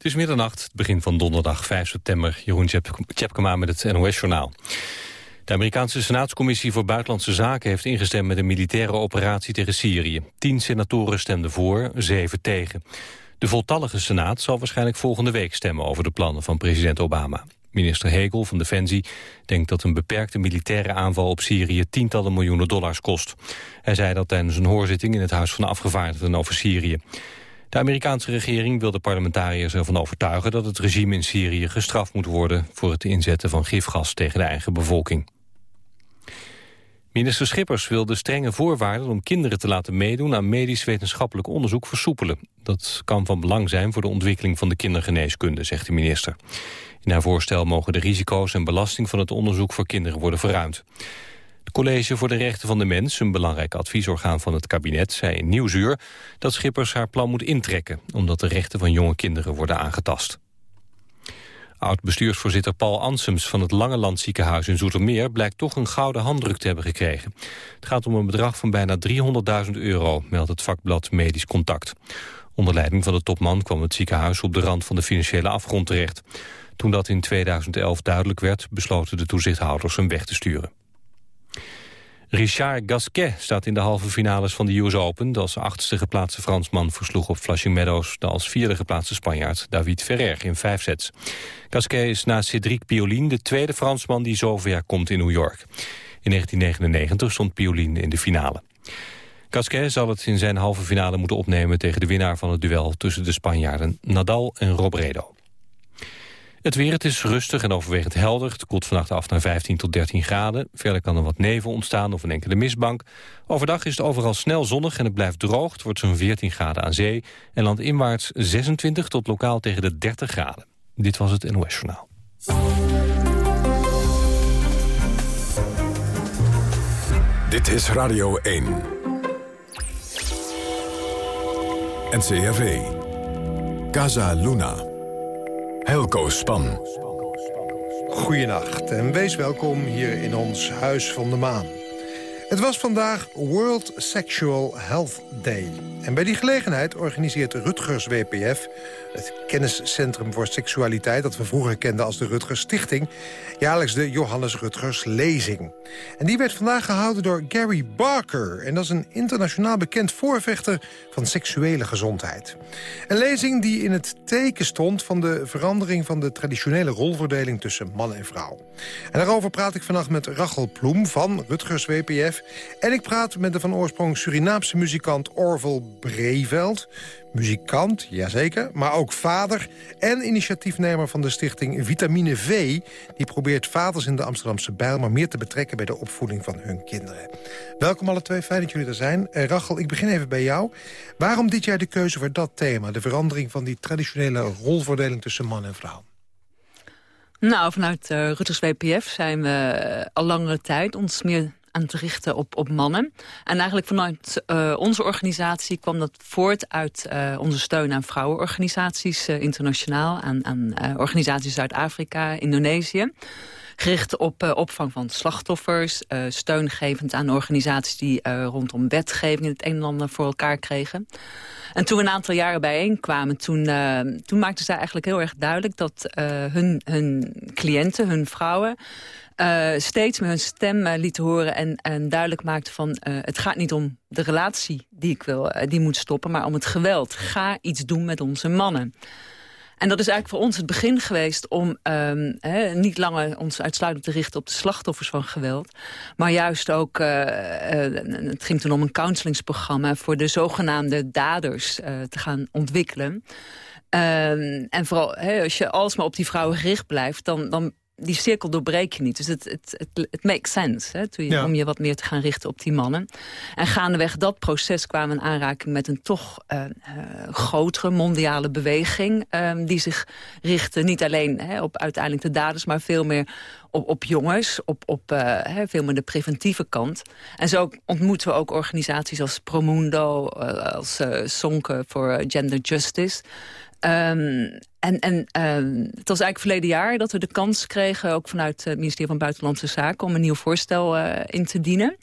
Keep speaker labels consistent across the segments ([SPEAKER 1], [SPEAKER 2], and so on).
[SPEAKER 1] Het is middernacht, het begin van donderdag 5 september. Jeroen Tjepkema met het NOS-journaal. De Amerikaanse Senaatscommissie voor Buitenlandse Zaken heeft ingestemd met een militaire operatie tegen Syrië. Tien senatoren stemden voor, zeven tegen. De voltallige Senaat zal waarschijnlijk volgende week stemmen over de plannen van president Obama. Minister Hegel van Defensie denkt dat een beperkte militaire aanval op Syrië tientallen miljoenen dollars kost. Hij zei dat tijdens een hoorzitting in het Huis van Afgevaardigden over Syrië. De Amerikaanse regering wil de parlementariërs ervan overtuigen dat het regime in Syrië gestraft moet worden voor het inzetten van gifgas tegen de eigen bevolking. Minister Schippers wil de strenge voorwaarden om kinderen te laten meedoen aan medisch-wetenschappelijk onderzoek versoepelen. Dat kan van belang zijn voor de ontwikkeling van de kindergeneeskunde, zegt de minister. In haar voorstel mogen de risico's en belasting van het onderzoek voor kinderen worden verruimd. Het College voor de Rechten van de Mens, een belangrijk adviesorgaan van het kabinet, zei in Nieuwsuur dat Schippers haar plan moet intrekken, omdat de rechten van jonge kinderen worden aangetast. Oud-bestuursvoorzitter Paul Ansems van het Lange ziekenhuis in Zoetermeer... blijkt toch een gouden handdruk te hebben gekregen. Het gaat om een bedrag van bijna 300.000 euro, meldt het vakblad Medisch Contact. Onder leiding van de topman kwam het ziekenhuis op de rand van de financiële afgrond terecht. Toen dat in 2011 duidelijk werd, besloten de toezichthouders hem weg te sturen. Richard Gasquet staat in de halve finales van de US Open. De als achtste geplaatste Fransman versloeg op Flushing Meadows... de als vierde geplaatste Spanjaard David Ferrer in vijf sets. Gasquet is na Cédric Pioline de tweede Fransman die zover komt in New York. In 1999 stond Pioline in de finale. Gasquet zal het in zijn halve finale moeten opnemen tegen de winnaar van het duel tussen de Spanjaarden Nadal en Robredo. Het weer, het is rustig en overwegend helder. Het koelt vannacht af naar 15 tot 13 graden. Verder kan er wat nevel ontstaan of een enkele mistbank. Overdag is het overal snel zonnig en het blijft droog. Het wordt zo'n 14 graden aan zee. En landinwaarts 26 tot lokaal tegen de 30 graden. Dit was het NOS Journaal.
[SPEAKER 2] Dit is Radio 1. NCRV. Casa Luna. Helco Span.
[SPEAKER 3] Goedenacht en wees welkom hier in ons Huis van de Maan. Het was vandaag World Sexual Health Day. En bij die gelegenheid organiseert Rutgers WPF... het kenniscentrum voor seksualiteit... dat we vroeger kenden als de Rutgers Stichting... jaarlijks de Johannes Rutgers Lezing. En die werd vandaag gehouden door Gary Barker. En dat is een internationaal bekend voorvechter van seksuele gezondheid. Een lezing die in het teken stond van de verandering... van de traditionele rolverdeling tussen man en vrouw. En daarover praat ik vannacht met Rachel Ploem van Rutgers WPF... en ik praat met de van oorsprong Surinaamse muzikant Orville Breveld muzikant, jazeker, maar ook vader... en initiatiefnemer van de stichting Vitamine V... die probeert vaders in de Amsterdamse Bijl... maar meer te betrekken bij de opvoeding van hun kinderen. Welkom alle twee, fijn dat jullie er zijn. Uh, Rachel, ik begin even bij jou. Waarom dit jij de keuze voor dat thema? De verandering van die traditionele rolverdeling tussen man en vrouw?
[SPEAKER 4] Nou, vanuit uh, Rutters WPF zijn we uh, al langere tijd ons meer aan te richten op, op mannen. En eigenlijk vanuit uh, onze organisatie kwam dat voort uit uh, onze steun aan vrouwenorganisaties uh, internationaal. Aan, aan organisaties uit Afrika, Indonesië. Gericht op opvang van slachtoffers. steungevend aan organisaties die rondom wetgeving het een en ander voor elkaar kregen. En toen we een aantal jaren bijeenkwamen, toen, uh, toen maakten zij eigenlijk heel erg duidelijk... dat uh, hun, hun cliënten, hun vrouwen, uh, steeds meer hun stem uh, lieten horen en, en duidelijk maakten van... Uh, het gaat niet om de relatie die ik wil, die moet stoppen, maar om het geweld. Ga iets doen met onze mannen. En dat is eigenlijk voor ons het begin geweest om he, niet langer ons uitsluitend te richten op de slachtoffers van geweld. Maar juist ook, uh, uh, het ging toen om een counselingsprogramma voor de zogenaamde daders uh, te gaan ontwikkelen. Um, en vooral als je alsmaar op die vrouwen gericht blijft, dan, dan die cirkel doorbreek je niet. Dus het, het, het, het makes sense hè, toen je, om je wat meer te gaan richten op die mannen. En gaandeweg dat proces kwamen we in aanraking met een toch uh, uh, grotere mondiale beweging. Uh, die zich richtte niet alleen hè, op uiteindelijk de daders, maar veel meer op, op jongens, op, op uh, veel meer de preventieve kant. En zo ontmoeten we ook organisaties als Promundo, uh, als Sonke voor Gender Justice. Um, en, en uh, het was eigenlijk verleden jaar dat we de kans kregen... ook vanuit het ministerie van Buitenlandse Zaken... om een nieuw voorstel uh, in te dienen.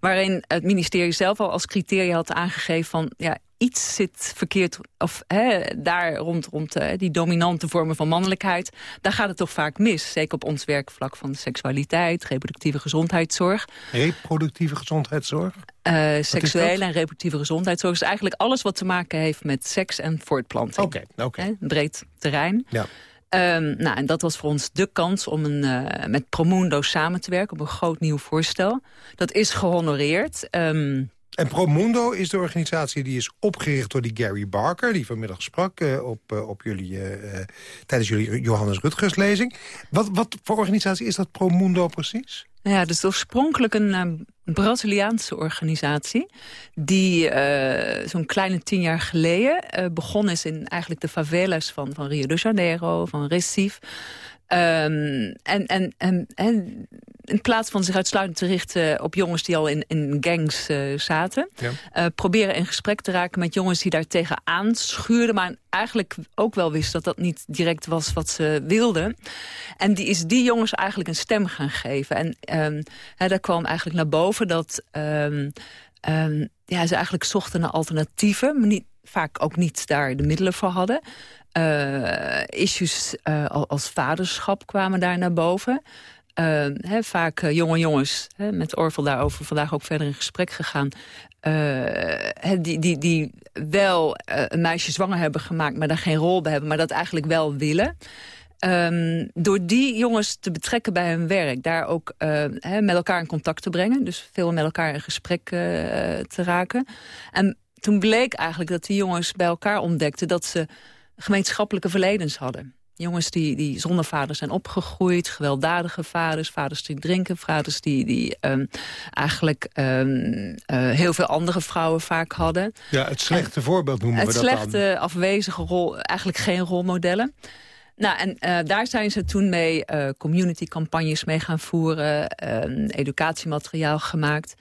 [SPEAKER 4] Waarin het ministerie zelf al als criteria had aangegeven van... Ja, iets zit verkeerd... of hè, daar rond, rond die dominante vormen van mannelijkheid... daar gaat het toch vaak mis. Zeker op ons werkvlak van seksualiteit, reproductieve gezondheidszorg.
[SPEAKER 3] Reproductieve gezondheidszorg?
[SPEAKER 4] Uh, seksuele en reproductieve gezondheidszorg is eigenlijk alles wat te maken heeft met seks en voortplanting.
[SPEAKER 3] Oké, okay, oké. Okay.
[SPEAKER 4] breed terrein.
[SPEAKER 3] Ja.
[SPEAKER 4] Um, nou, en dat was voor ons de kans om een, uh, met Promundo samen te werken... op een groot nieuw voorstel. Dat is gehonoreerd. Um,
[SPEAKER 3] en Promundo is de organisatie die is opgericht door die Gary Barker... die vanmiddag sprak uh, op, uh, op jullie, uh, tijdens jullie Johannes Rutgers lezing. Wat, wat voor organisatie is dat Promundo precies?
[SPEAKER 4] Ja, dus oorspronkelijk een Braziliaanse organisatie... die zo'n kleine tien jaar geleden begonnen is in eigenlijk de favelas van, van Rio de Janeiro, van Recife... Um, en, en, en, en, in plaats van zich uitsluitend te richten op jongens die al in, in gangs uh, zaten... Ja. Uh, proberen in gesprek te raken met jongens die daar tegenaan schuurden... maar eigenlijk ook wel wisten dat dat niet direct was wat ze wilden. En die is die jongens eigenlijk een stem gaan geven. En um, hè, daar kwam eigenlijk naar boven dat um, ja, ze eigenlijk zochten naar alternatieven... maar niet, vaak ook niet daar de middelen voor hadden. Uh, issues uh, als vaderschap kwamen daar naar boven. Uh, vaak jonge jongens, met Orvel daarover vandaag ook verder in gesprek gegaan... die, die, die wel een meisje zwanger hebben gemaakt, maar daar geen rol bij hebben... maar dat eigenlijk wel willen. Um, door die jongens te betrekken bij hun werk. Daar ook met elkaar in contact te brengen. Dus veel met elkaar in gesprek te raken. En toen bleek eigenlijk dat die jongens bij elkaar ontdekten... dat ze gemeenschappelijke verledens hadden. Jongens die, die zonder vader zijn opgegroeid, gewelddadige vaders... vaders die drinken, vaders die, die um, eigenlijk um, uh, heel veel andere vrouwen vaak hadden.
[SPEAKER 3] Ja, het slechte en, voorbeeld noemen we
[SPEAKER 4] dat
[SPEAKER 3] dan.
[SPEAKER 4] Het slechte, afwezige rol, eigenlijk geen rolmodellen. Nou, en uh, daar zijn ze toen mee uh, community-campagnes mee gaan voeren... Uh, educatiemateriaal gemaakt.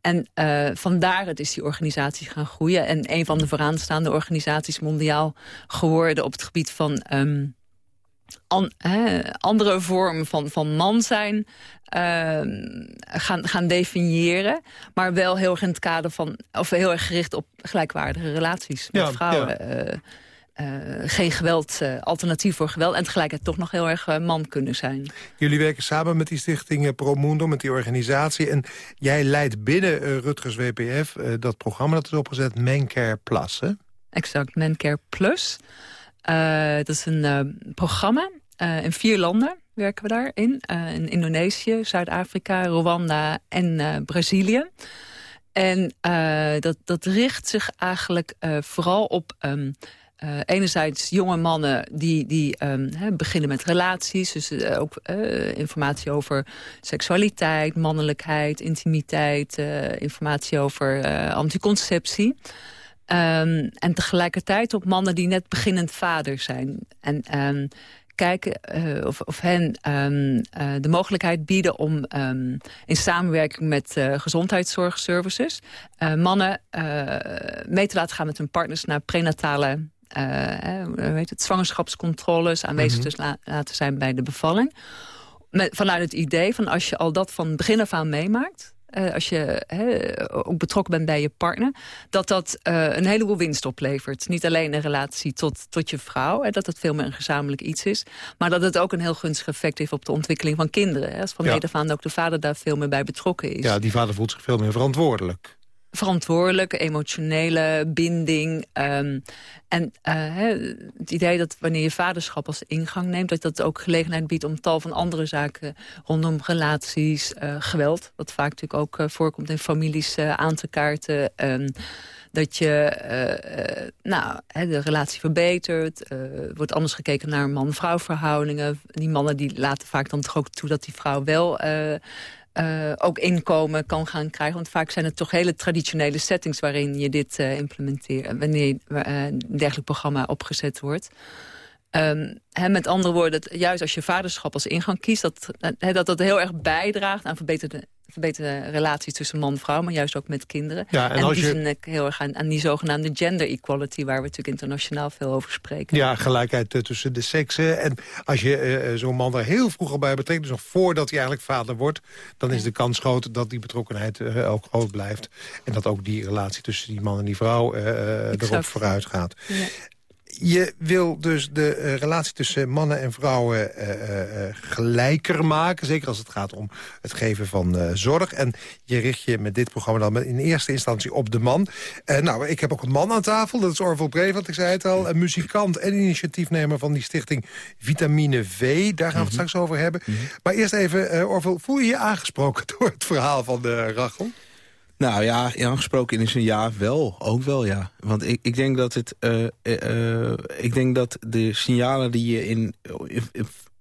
[SPEAKER 4] En uh, vandaar het is die organisatie gaan groeien. En een van de vooraanstaande organisaties mondiaal geworden... op het gebied van um, an, hè, andere vormen van, van man zijn uh, gaan, gaan definiëren. Maar wel heel erg in het kader van... of heel erg gericht op gelijkwaardige relaties met ja, vrouwen. Ja. Uh, geen geweld, uh, alternatief voor geweld... en tegelijkertijd toch nog heel erg uh, man kunnen zijn.
[SPEAKER 3] Jullie werken samen met die stichting ProMundo, met die organisatie... en jij leidt binnen Rutgers WPF dat programma dat is opgezet... Mancare Plus, hè?
[SPEAKER 4] Exact, Mancare Plus. dat is een programma in vier landen werken we daarin. in Indonesië, Zuid-Afrika, Rwanda en Brazilië. En dat, dat richt zich eigenlijk vooral op... Um, uh, enerzijds jonge mannen die, die he, beginnen met relaties. Dus uh, ook uh, informatie over seksualiteit, mannelijkheid, intimiteit. informatie over anticonceptie. Um, en tegelijkertijd op mannen die net beginnend vader zijn. En um, kijken of, of hen de mogelijkheid bieden om in samenwerking met gezondheidszorgservices... mannen mee te laten gaan met hun partners naar prenatale uh, weet het, zwangerschapscontroles aanwezig mm -hmm. laten zijn bij de bevalling. Met, vanuit het idee van als je al dat van begin af aan meemaakt... Uh, als je ook betrokken bent bij je partner... dat dat uh, een heleboel winst oplevert. Niet alleen een relatie tot, tot je vrouw... Hè, dat het veel meer een gezamenlijk iets is... maar dat het ook een heel gunstig effect heeft op de ontwikkeling van kinderen. Hè, als van ja. aan ook de vader daar veel meer bij betrokken is.
[SPEAKER 3] Ja, die vader voelt zich veel meer verantwoordelijk
[SPEAKER 4] verantwoordelijke, emotionele binding. Um, en uh, het idee dat wanneer je vaderschap als ingang neemt... dat dat ook gelegenheid biedt om tal van andere zaken... rondom relaties, uh, geweld... wat vaak natuurlijk ook uh, voorkomt in families aan te kaarten... Um, dat je nou, de relatie verbetert. wordt anders gekeken naar man-vrouw verhoudingen. Die mannen die laten vaak dan toch ook toe dat die vrouw wel uh, ook inkomen kan gaan krijgen. Want vaak zijn het toch hele traditionele settings waarin je dit uh, implementeert. Wanneer uh, een dergelijk programma opgezet wordt. He, met andere woorden, juist als je vaderschap als ingang kiest... dat dat, dat heel erg bijdraagt aan verbeterde verbeterde relaties tussen man en vrouw... maar juist ook met kinderen.
[SPEAKER 3] Ja,
[SPEAKER 4] en en die je... heel erg aan, aan, die zogenaamde gender equality... waar we natuurlijk internationaal veel over spreken.
[SPEAKER 3] Ja, gelijkheid uh, tussen de seksen. En als je uh, zo'n man er heel vroeg al bij betrekt... dus nog voordat hij eigenlijk vader wordt... dan is de kans groot dat die betrokkenheid uh, ook groot blijft. En dat ook die relatie tussen die man en die vrouw erop vooruit gaat. Ja je wil dus de uh, relatie tussen mannen en vrouwen uh, uh, gelijker maken. Zeker als het gaat om het geven van zorg. En je richt je met dit programma dan in eerste instantie op de man. nou, ik heb ook een man aan tafel. Dat is Orville Brevant, ik zei het al. Een muzikant en initiatiefnemer van die stichting Vitamine V. Daar gaan we het mhm. straks over hebben. Mhm. Maar eerst even, Orville, voel je je aangesproken door het verhaal van de Rachel?
[SPEAKER 5] Nou ja, aangesproken is een ja wel. Ook wel, ja. Want ik, ik denk dat het... Uh, uh, ik denk dat de signalen die je in,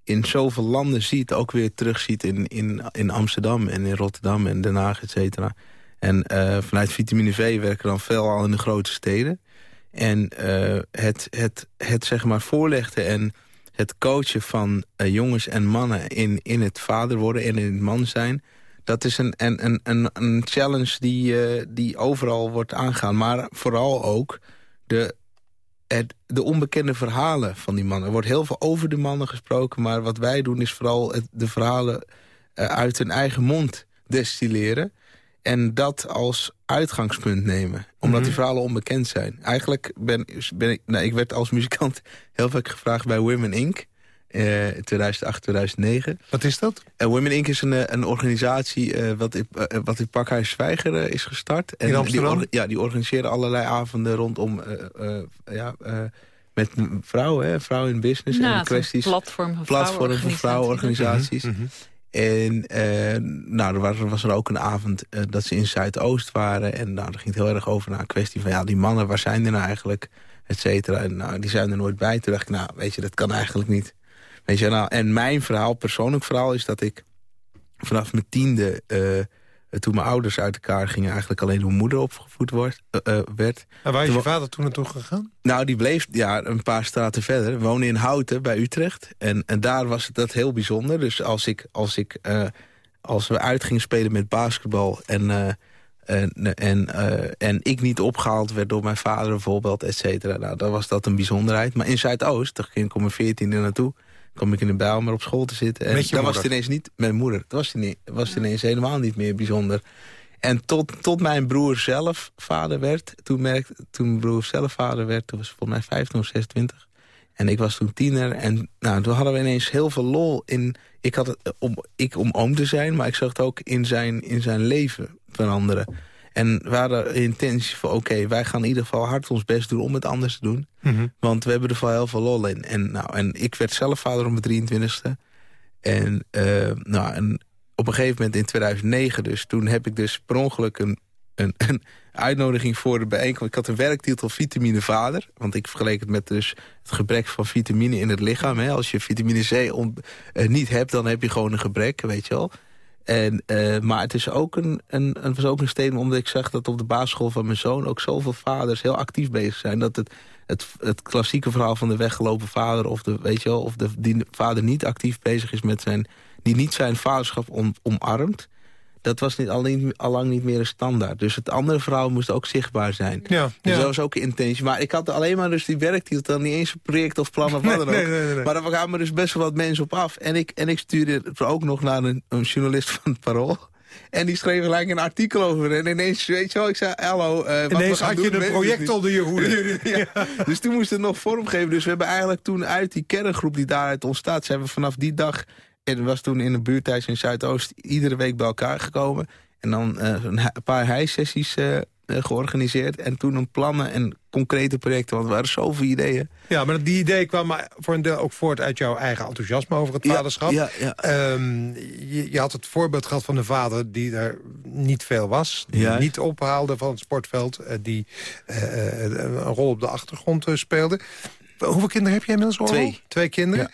[SPEAKER 5] in, zoveel landen ziet... ook weer terugziet in, in, in Amsterdam en in Rotterdam en Den Haag, et cetera. En vanuit Vitamine V werken dan veel al in de grote steden. En het, het, het zeg maar voorleggen en het coachen van jongens en mannen... In, in het vader worden en in het man zijn dat is een, een, een, een challenge die, uh, die overal wordt aangaan. Maar vooral ook de, het, de onbekende verhalen van die mannen. Er wordt heel veel over de mannen gesproken... maar wat wij doen is vooral het, de verhalen uh, uit hun eigen mond destilleren... en dat als uitgangspunt nemen. Omdat die mhm. verhalen onbekend zijn. Eigenlijk ben, ben ik... Nou, ik werd als muzikant heel vaak gevraagd bij Women Inc., 2008, eh, 2009.
[SPEAKER 3] Wat is dat?
[SPEAKER 5] Uh, Women Inc. is een, eh, een organisatie uh, wat, in, wat in Pakhuis Zwijger is gestart.
[SPEAKER 3] En in Amsterdam?
[SPEAKER 5] Die, ja, die organiseren allerlei avonden rondom... ja, met vrouwen, hè, vrouwen in business
[SPEAKER 4] nou,
[SPEAKER 5] en kwesties.
[SPEAKER 4] platform van
[SPEAKER 5] platform van vrouwenorganisaties. Mm -hmm. En nou, er was, was, er ook een avond dat ze in Zuidoost waren. En nou, daar ging het heel erg over naar een kwestie van... ja, die mannen, waar zijn die nou eigenlijk? Et cetera. En nou, die zijn er nooit bij. Toen dacht ik, nou, weet je, dat kan eigenlijk niet. Weet je, nou, en mijn verhaal, persoonlijk verhaal, is dat ik vanaf mijn tiende... Uh, toen mijn ouders uit elkaar gingen... eigenlijk alleen hoe moeder opgevoed wordt, uh, werd.
[SPEAKER 3] En waar is je vader toen naartoe gegaan?
[SPEAKER 5] Nou, die bleef ja, een paar straten verder. Woonde in Houten bij Utrecht. En, en daar was dat heel bijzonder. Dus als, ik, als, ik, als we uit gingen spelen met basketbal... en en, en, en ik niet opgehaald werd door mijn vader bijvoorbeeld, et cetera. Nou, dan was dat een bijzonderheid. Maar in Zuidoost, daar ging ik om mijn veertiende naartoe kwam ik in de bijl maar op school te zitten. En dan was het ineens niet mijn moeder. Dat was, het was het ineens helemaal niet meer bijzonder. En tot, tot mijn broer zelf vader werd. Toen, merkte, toen mijn broer zelf vader werd, toen was volgens mij 15 of 26. En ik was toen tiener. En nou, toen hadden we ineens heel veel lol in... Ik, had het, eh, om, ik om oom te zijn, maar ik zag het ook in zijn, in zijn leven veranderen. En we hadden intentie van, oké, wij gaan in ieder geval hard ons best doen om het anders te doen. Mhm. Want we hebben er wel heel veel lol in. En, nou, en ik werd zelf vader op mijn 23ste. En, uh, nou, en op een gegeven moment in 2009 dus, toen heb ik dus per ongeluk een, een, een uitnodiging voor de bijeenkomst. Ik had een werktitel vitamine vader. Want ik vergeleek het met dus het gebrek van vitamine in het lichaam. Hè. Als je vitamine C on, uh, niet hebt, dan heb je gewoon een gebrek, weet je wel. En, uh, maar het is ook een, een, een omdat ik zag dat op de basisschool van mijn zoon... ook zoveel vaders heel actief bezig zijn. Dat het, het, het klassieke verhaal van de weggelopen vader... of, de, weet je wel, of de, die vader niet actief bezig is met zijn... die niet zijn vaderschap om, omarmt dat was niet, al, niet, lang niet meer een standaard. Dus het andere verhaal moest ook zichtbaar zijn.
[SPEAKER 3] Ja,
[SPEAKER 5] dus dat was ook een intentie. Maar ik had alleen maar dus die werktitel, dan niet eens een project of plan of wat dan ook. Nee, nee, nee, maar daar gaan er dus best wel wat mensen op af. En ik, en ik stuurde het ook nog naar een, een journalist van het Parool. En die schreef gelijk een artikel over. En ineens, weet je wel, ik zei, hallo. Uh,
[SPEAKER 3] ineens had je een project onder je hoede.
[SPEAKER 5] ja. Dus toen moest het nog vormgeven. Dus we hebben eigenlijk toen uit die kerngroep die daaruit ontstaat... zijn we vanaf die dag en was toen in een buurthuis in Zuidoost iedere week bij elkaar gekomen. En dan uh, een paar hijsessies uh, georganiseerd. En toen een plannen en concrete projecten. Want er waren zoveel ideeën.
[SPEAKER 3] Ja, maar die idee kwam voor een deel ook voort uit jouw eigen enthousiasme over het vaderschap.
[SPEAKER 5] Ja, ja,
[SPEAKER 3] um, je, je, had het voorbeeld gehad van een vader die er niet veel was. Die niet ophaalde van het sportveld. Uh, die een rol op de achtergrond speelde. Hoeveel kinderen heb jij inmiddels?
[SPEAKER 5] Twee.
[SPEAKER 3] Twee kinderen.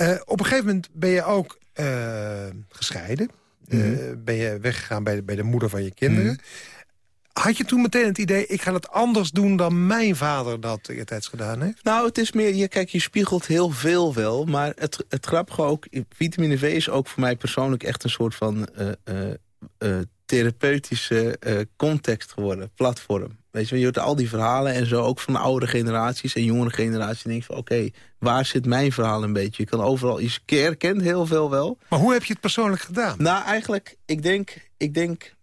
[SPEAKER 3] Uh, op een gegeven moment ben je ook uh, gescheiden. Mm ben je weggegaan bij de, bij de moeder van je kinderen. Mhm. Had je toen meteen het idee, ik ga het anders doen dan mijn vader dat eertijds gedaan heeft?
[SPEAKER 5] Nou, het is meer, je, kijk, je spiegelt heel veel wel. Maar het, het grappige ook, vitamine V is ook voor mij persoonlijk echt een soort van... Uh, therapeutische context geworden, platform. Weet je, je hoort al die verhalen en zo, ook van de oudere generaties en jongere generaties. En denk van, oké, waar zit mijn verhaal een beetje? Je kan overal, je herkent heel veel wel.
[SPEAKER 3] Maar hoe heb je het persoonlijk gedaan?
[SPEAKER 5] Nou, eigenlijk, ik denk, ik denk,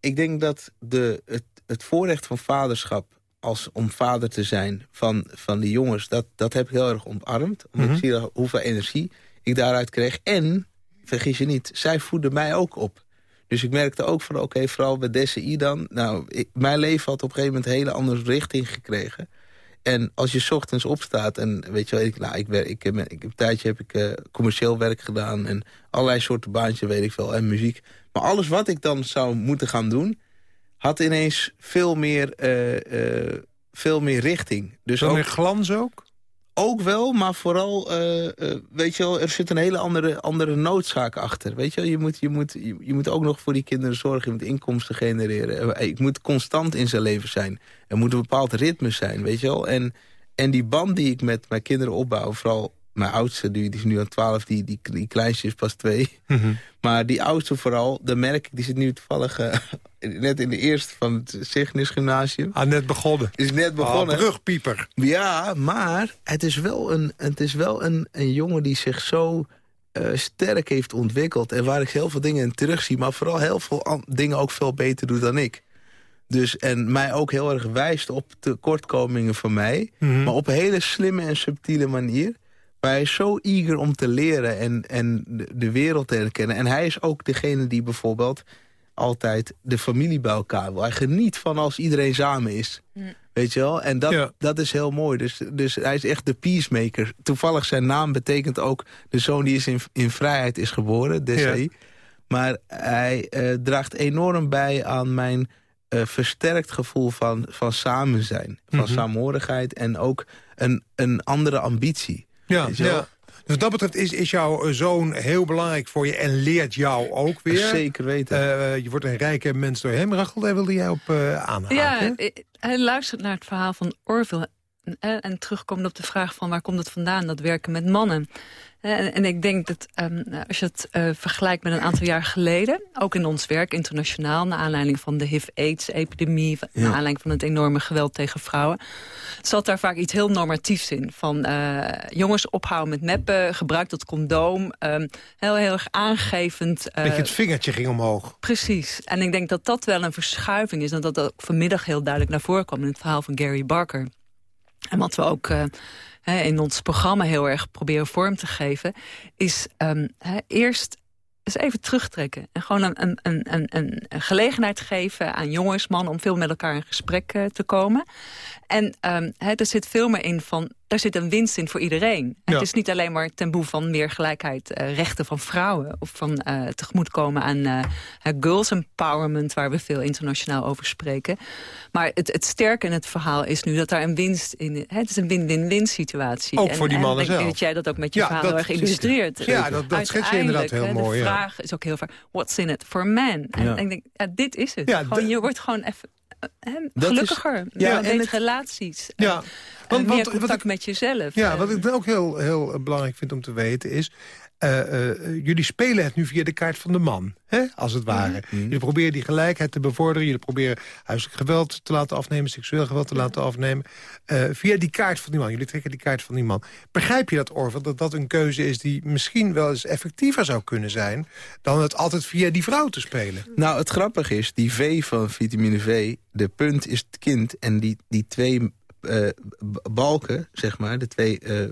[SPEAKER 5] ik denk dat de, het, het voorrecht van vaderschap als om vader te zijn van, van die jongens... dat, dat heb ik heel erg omarmd. Omdat ik mhm. zie hoeveel energie ik daaruit kreeg. En, vergis je niet, zij voeden mij ook op. Dus ik merkte ook van, oké, vooral bij DCI dan... nou, ik, mijn leven had op een gegeven moment een hele andere richting gekregen. En als je ochtends opstaat en weet je wel, ik, nou, ik, werk, ik, ik, een tijdje heb ik uh, commercieel werk gedaan... en allerlei soorten baantjes, weet ik veel, en muziek. Maar alles wat ik dan zou moeten gaan doen had ineens veel meer, uh, uh, veel meer richting.
[SPEAKER 3] Dus veel ook, meer glans ook?
[SPEAKER 5] Ook wel, maar vooral, uh, weet je wel, er zit een hele andere, andere noodzaak achter. Weet je wel, je moet, je, moet, je, moet ook nog voor die kinderen zorgen, je moet inkomsten genereren. Ik moet constant in zijn leven zijn. Er moet een bepaald ritme zijn, weet je wel. En, en die band die ik met mijn kinderen opbouw, vooral mijn oudste, die, die is nu aan 12, die, die, die kleinste is pas twee. Mhm. Maar die oudste vooral, de merk ik, die zit nu toevallig uh, net in de eerste van het Cygnus Gymnasium.
[SPEAKER 3] Ah, net begonnen.
[SPEAKER 5] Is net begonnen.
[SPEAKER 3] Ah, brugpieper.
[SPEAKER 5] Ja, maar het is wel een, het is wel een, een jongen die zich zo uh, sterk heeft ontwikkeld. En waar ik heel veel dingen in terugzie. Maar vooral heel veel dingen ook veel beter doet dan ik. Dus, en mij ook heel erg wijst op tekortkomingen van mij. Mhm. Maar op een hele slimme en subtiele manier. Maar hij is zo eager om te leren en, en de, wereld te herkennen. En hij is ook degene die bijvoorbeeld altijd de familie bij elkaar wil. Hij geniet van als iedereen samen is. Weet je wel? En dat, dat is heel mooi. Dus, dus hij is echt de peacemaker. Toevallig zijn naam betekent ook... de zoon die is in, in vrijheid is geboren, DCI. Maar hij uh, draagt enorm bij aan mijn uh, versterkt gevoel van, van samen zijn. Van mm saamhorigheid en ook een, een andere ambitie.
[SPEAKER 3] Ja, ja. Dus wat dat betreft is, is jouw eh, zoon heel belangrijk voor je en leert jou ook weer.
[SPEAKER 5] Zeker weten. Uh,
[SPEAKER 3] je wordt een rijke mens door hem. Rachel, daar wilde jij op uh, aanhaken.
[SPEAKER 4] Ja, hij luistert naar het verhaal van Orville. En, en terugkomt op de vraag van waar komt het vandaan, dat werken met mannen. En, en, ik denk dat um, als je het uh, vergelijkt met een aantal jaar geleden... ook in ons werk internationaal... naar aanleiding van de HIV-AIDS-epidemie... naar aanleiding van het enorme geweld tegen vrouwen... zat daar vaak iets heel normatiefs in. Van uh, jongens ophouden met meppen, gebruik dat condoom. Um, heel, heel erg aangevend.
[SPEAKER 3] Uh, Beetje het vingertje ging omhoog.
[SPEAKER 4] Precies. En ik denk dat dat wel een verschuiving is... en dat dat ook vanmiddag heel duidelijk naar voren kwam... in het verhaal van Gary Barker. En wat we ook in ons programma heel erg proberen vorm te geven... is um, eerst eens even terugtrekken. En gewoon een, een, een, een, gelegenheid geven aan jongens, mannen... om veel met elkaar in gesprek uh, te komen. En um, er zit veel meer in van daar zit een winst in voor iedereen. Het is niet alleen maar ten behoeve van meer gelijkheid, uh, rechten van vrouwen... of van uh, tegemoetkomen aan uh, girls empowerment... waar we veel internationaal over spreken. Maar het, het sterke in het verhaal is nu dat daar een winst in... Hè, het is een win-win-win situatie.
[SPEAKER 3] Ook voor die mannen zelf.
[SPEAKER 4] En dat jij dat ook met je verhaal dat, erg illustreert.
[SPEAKER 3] Ja, dat, dat schets je inderdaad heel mooi.
[SPEAKER 4] De vraag is ook heel vaak, what's in it for men? En, ik denk, ja, dit is het. gewoon, je wordt gewoon even gelukkiger. Is, ja, en relaties. Ja. Want, meer want, contact met jezelf.
[SPEAKER 3] Ja, wat ik ook heel, heel belangrijk vind om te weten is... Uh, uh, jullie spelen het nu via de kaart van de man, hè, als het ware. Mm -hmm. Jullie proberen die gelijkheid te bevorderen. Jullie proberen huiselijk geweld te laten afnemen... seksueel geweld te laten afnemen. Uh, via die kaart van die man. Jullie trekken die kaart van die man. Begrijp je dat, Orvel, dat dat een keuze is... die misschien wel eens effectiever zou kunnen zijn... dan het altijd via die vrouw te spelen?
[SPEAKER 5] Nou, het grappige is, die V van vitamine V... de punt is het kind en die, die twee uh, balken, zeg maar, de twee uh, uh,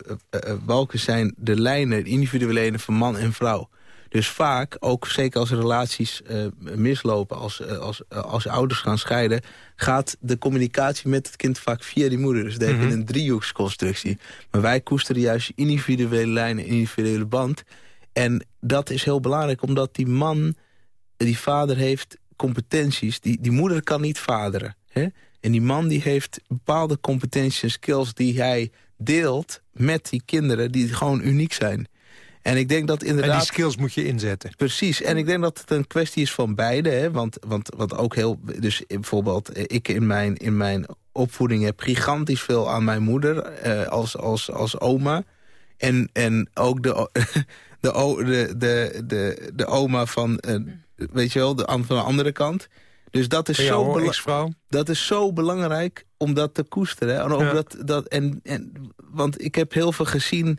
[SPEAKER 5] balken zijn de lijnen, de individuele lijnen van man en vrouw. Dus vaak, ook zeker als relaties mislopen, als, als, als ouders gaan scheiden... gaat de communicatie met het kind vaak via die moeder. Dus dat mm -hmm. een driehoeksconstructie. Maar wij koesteren juist individuele lijnen, individuele band. En dat is heel belangrijk, omdat die man, die vader heeft competenties. Die, die moeder kan niet vaderen. Hè? En die man die heeft bepaalde competenties en skills die hij deelt met die kinderen die gewoon uniek zijn. En ik denk dat inderdaad... En
[SPEAKER 3] die skills moet je inzetten.
[SPEAKER 5] Precies. En ik denk dat het een kwestie is van beide. Hè? Want, want, want ook heel... Dus bijvoorbeeld, ik in mijn, in mijn opvoeding heb gigantisch veel aan mijn moeder eh, als, als, als oma. En, en ook de, de, de, de, de, de oma van... Uh, weet je wel, de, van de andere kant. Dus dat is, zo, dat is zo belangrijk om dat te koesteren. En, ja. dat, dat, en, en, want ik heb heel veel gezien...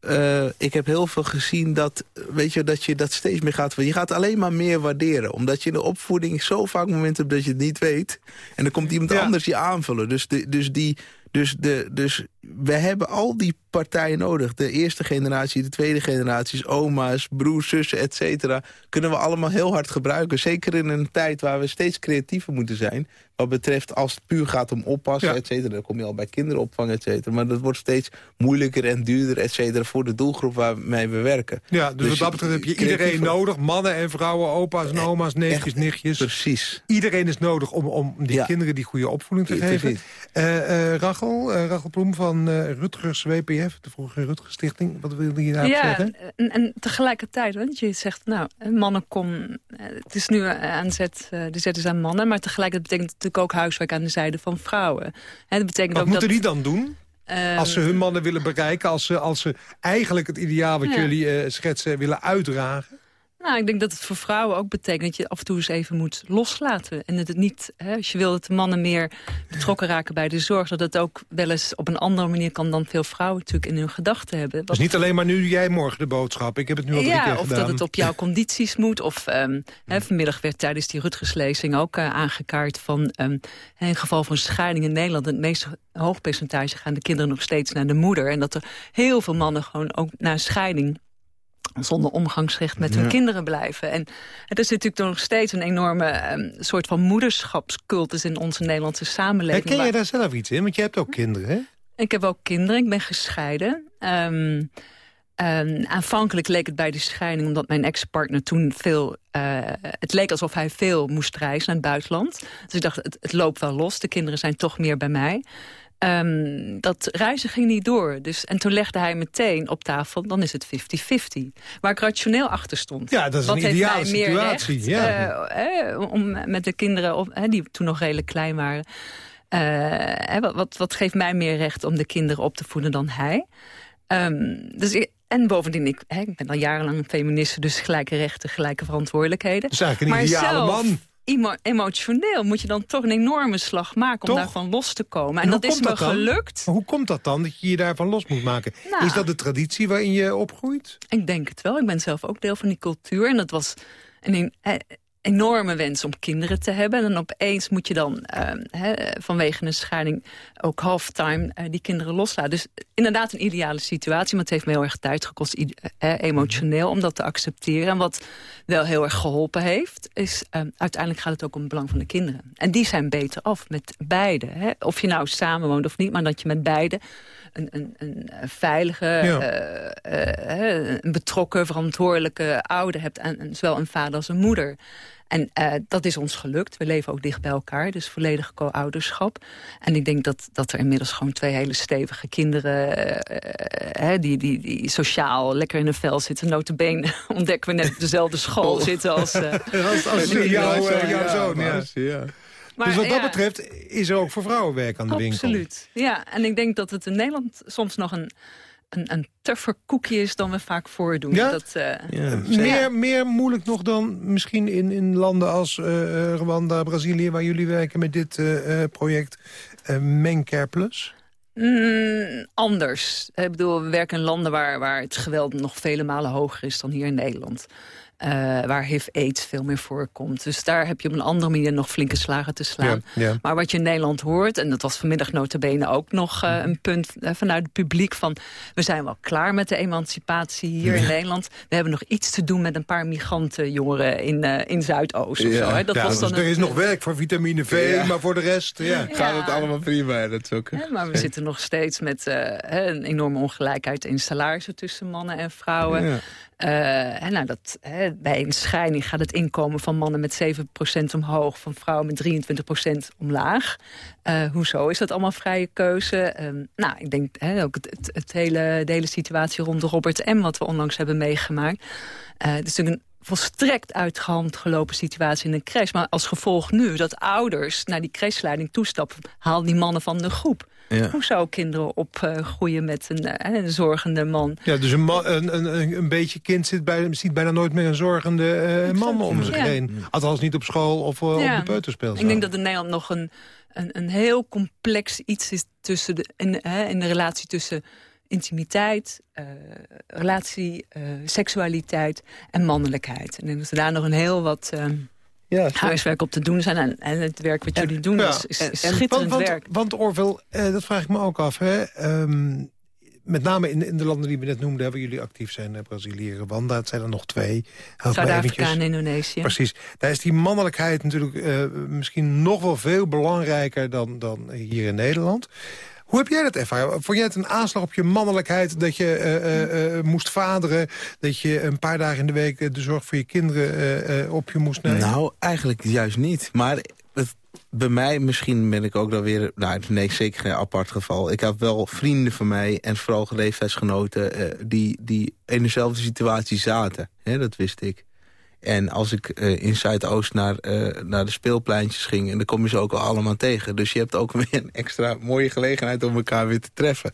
[SPEAKER 5] Uh, ik heb heel veel gezien dat, weet je, dat je dat steeds meer gaat... Je gaat alleen maar meer waarderen. Omdat je in de opvoeding zo vaak momenten hebt dat je het niet weet. En dan komt iemand anders je aanvullen. Dus, de, dus die, dus, de, dus we hebben al die partijen nodig. De eerste generatie, de tweede generaties, oma's, broers, zussen, et cetera... kunnen we allemaal heel hard gebruiken. Zeker in een tijd waar we steeds creatiever moeten zijn. Wat betreft als het puur gaat om oppassen, ja. et cetera. Dan kom je al bij kinderopvang, et cetera. Maar dat wordt steeds moeilijker en duurder, et cetera... voor de doelgroep waarmee we werken.
[SPEAKER 3] Ja, dus, dus wat dat betreft heb je iedereen nodig. Mannen en vrouwen, opa's en oma's, neefjes, nichtjes.
[SPEAKER 5] Precies.
[SPEAKER 3] Iedereen is nodig om, om die kinderen die goede opvoeding te geven. Uh, uh, Rachel, uh, Rachel Ploem van uh, Rutgers WPF, de vorige Rutgers Stichting. Wat wilde je daarop
[SPEAKER 4] ja,
[SPEAKER 3] zeggen?
[SPEAKER 4] En, en tegelijkertijd, want je zegt, nou, mannen kom... Het is nu aan zet, de zet is aan mannen, maar tegelijkertijd betekent het natuurlijk ook huiswerk aan de zijde van vrouwen. He, dat betekent
[SPEAKER 3] wat
[SPEAKER 4] ook
[SPEAKER 3] moeten
[SPEAKER 4] dat,
[SPEAKER 3] die dan doen? Als ze hun mannen willen bereiken, als ze, als ze eigenlijk het ideaal wat
[SPEAKER 4] Ja.
[SPEAKER 3] jullie uh, schetsen willen uitdragen?
[SPEAKER 4] Nou, ik denk dat het voor vrouwen ook betekent dat je af en toe eens even moet loslaten. En dat het niet, hè, als je wil dat de mannen meer betrokken raken bij de zorg... dat het ook wel eens op een andere manier kan dan veel vrouwen natuurlijk in hun gedachten hebben.
[SPEAKER 3] Dus niet alleen maar nu jij morgen de boodschap. Ik heb het nu al drie
[SPEAKER 4] ja,
[SPEAKER 3] keer
[SPEAKER 4] of
[SPEAKER 3] gedaan.
[SPEAKER 4] dat het op jouw condities moet. Of ehm, hè, vanmiddag werd tijdens die Rutgerslezing ook eh, aangekaart van... ehm, in geval van scheiding in Nederland... het meest hoog percentage gaan de kinderen nog steeds naar de moeder. En dat er heel veel mannen gewoon ook na scheiding zonder omgangsrecht met hun
[SPEAKER 5] Ja.
[SPEAKER 4] kinderen blijven. En er is natuurlijk nog steeds een enorme ehm, soort van moederschapscultus in onze Nederlandse samenleving.
[SPEAKER 3] Herken jij daar zelf iets in? Want je hebt ook kinderen, hè?
[SPEAKER 4] ik heb ook kinderen, ik ben gescheiden. Ehm, ehm, aanvankelijk leek het bij de scheiding, omdat mijn ex-partner toen veel... eh, het leek alsof hij veel moest reizen naar het buitenland. Dus ik dacht, het, het loopt wel los, de kinderen zijn toch meer bij mij. Ehm, dat reizen ging niet door. Dus, en toen legde hij meteen op tafel, dan is het 50-50. Waar ik rationeel achter stond.
[SPEAKER 3] Ja, dat is
[SPEAKER 4] Wat
[SPEAKER 3] een ideale situatie.
[SPEAKER 4] recht,
[SPEAKER 3] ja.
[SPEAKER 4] eh, eh, om met de kinderen, op, hè, die toen nog redelijk klein waren... eh, wat, wat, wat geeft mij meer recht om de kinderen op te voeden dan hij? Ehm, dus ik, en bovendien, ik, hè, ik ben al jarenlang een feministe... dus gelijke rechten, gelijke verantwoordelijkheden.
[SPEAKER 3] Dat is eigenlijk een
[SPEAKER 4] maar
[SPEAKER 3] ideale
[SPEAKER 4] zelf,
[SPEAKER 3] man.
[SPEAKER 4] Emo- emotioneel moet je dan toch een enorme slag maken... om daarvan los te komen. En, dat is me gelukt.
[SPEAKER 3] Maar hoe komt dat dan, dat je je daarvan los moet maken?
[SPEAKER 4] Nou.
[SPEAKER 3] Is dat de traditie waarin je opgroeit?
[SPEAKER 4] Ik denk het wel. Ik ben zelf ook deel van die cultuur. En dat was een en- eh, enorme wens om kinderen te hebben. En dan opeens moet je dan eh, hè, vanwege een scheiding ook halftime eh, die kinderen loslaten. Dus inderdaad een ideale situatie. Maar het heeft me heel erg tijd gekost, i- eh, emotioneel, om dat te accepteren. En wat wel heel erg geholpen heeft, is eh, uiteindelijk gaat het ook om het belang van de kinderen. En die zijn beter af met beide. Hè? Of je nou samenwoont of niet, maar dat je met beide een, een, een eh, veilige,
[SPEAKER 3] Ja.
[SPEAKER 4] eh, eh, een betrokken, verantwoordelijke ouder hebt. En, en zowel een vader als een moeder. En eh, dat is ons gelukt. We leven ook dicht bij elkaar, dus volledig co-ouderschap. En ik denk dat, dat er inmiddels gewoon twee hele stevige kinderen... eh, eh, die, die, die sociaal lekker in een vel zitten. Notabene ontdekken we net op dezelfde school zitten als... eh,
[SPEAKER 3] Als, als jouw, zoon, ja.
[SPEAKER 5] ja.
[SPEAKER 4] maar
[SPEAKER 3] dus wat dat
[SPEAKER 4] ja.
[SPEAKER 3] betreft is er ook voor vrouwen werk aan de winkel.
[SPEAKER 4] Absoluut. Ja, en ik denk dat het in Nederland soms nog een, een, een tougher koekje is dan we vaak voordoen.
[SPEAKER 3] Ja?
[SPEAKER 4] Dat, eh,
[SPEAKER 5] Ja.
[SPEAKER 3] Meer, meer moeilijk nog dan misschien in, in landen als eh, eh, Rwanda, Brazilië... waar jullie werken met dit eh, eh, project eh Mencare Plus?
[SPEAKER 4] Mm, anders. Ik bedoel, we werken in landen waar, waar het geweld nog vele malen hoger is dan hier in Nederland. Eh, waar HIV-AIDS veel meer voorkomt. Dus daar heb je op een andere manier nog flinke slagen te slaan.
[SPEAKER 3] Ja, ja.
[SPEAKER 4] Maar wat je in Nederland hoort, en dat was vanmiddag notabene ook nog eh, een punt eh, vanuit het publiek... van we zijn wel klaar met de emancipatie hier in Nederland. We hebben nog iets te doen met een paar migrantenjongeren in, in Zuidoost. Of zo, hè. Dat was
[SPEAKER 3] dus
[SPEAKER 4] dan
[SPEAKER 3] er
[SPEAKER 4] een-
[SPEAKER 3] is nog werk voor vitamine V, maar voor de rest... Ja.
[SPEAKER 5] Gaat het allemaal prima? Dat is ook...
[SPEAKER 4] Maar we zitten nog steeds met een enorme ongelijkheid in salarissen tussen mannen en vrouwen. En nou, dat, hè, bij een scheiding gaat het inkomen van mannen met 7% omhoog, van vrouwen met 23% omlaag. Eh, hoezo is dat allemaal vrije keuze? Ehm, nou, ik denk hè, ook het, het, het hele, de hele situatie rond Robert M. wat we onlangs hebben meegemaakt. Eh, het is natuurlijk een volstrekt uit de hand gelopen situatie in een crash. Maar als gevolg nu dat ouders naar die crashleiding toestappen... haal die mannen van de groep. Ja. Hoe zou kinderen opgroeien met een, een, zorgende man?
[SPEAKER 3] Ja, dus een, man, een, een, een beetje kind zit bij, ziet bijna nooit meer een zorgende man om zich heen. Althans niet op school of op de peuterspeelzaal.
[SPEAKER 4] Ik denk dat in Nederland nog een, een, een heel complex iets is tussen de, in, in de relatie tussen intimiteit, uh, relatie, uh, seksualiteit en mannelijkheid. En ik denk dat er daar nog een heel wat uh, ja, huiswerk op te doen zijn. En, en het werk wat jullie doen is, is, is schitterend
[SPEAKER 3] want,
[SPEAKER 4] werk.
[SPEAKER 3] Want, Orville, dat vraag ik me ook af. Hè? Um, met name in, in de landen die we net noemden, waar jullie actief zijn. Brazilië, Rwanda, het zijn er nog twee.
[SPEAKER 4] Zuid-Afrika en Indonesië.
[SPEAKER 3] Precies. Daar is die mannelijkheid natuurlijk misschien nog wel veel belangrijker dan, dan hier in Nederland. Hoe heb jij dat ervaren? Vond jij het een aanslag op je mannelijkheid... dat je uh, uh, moest vaderen, dat je een paar dagen in de week... de zorg voor je kinderen op je moest nemen?
[SPEAKER 5] Nou, eigenlijk juist niet. Maar bij mij, misschien ben ik ook dan weer... Nou, nee, zeker geen apart geval. Ik heb wel vrienden van mij en vooral leeftijdsgenoten... die, die in dezelfde situatie zaten. dat wist ik. En als ik uh, in Zuidoost naar, uh, naar de speelpleintjes ging... en dan kom je ze ook al allemaal tegen. Dus je hebt ook weer een extra mooie gelegenheid om elkaar weer te treffen.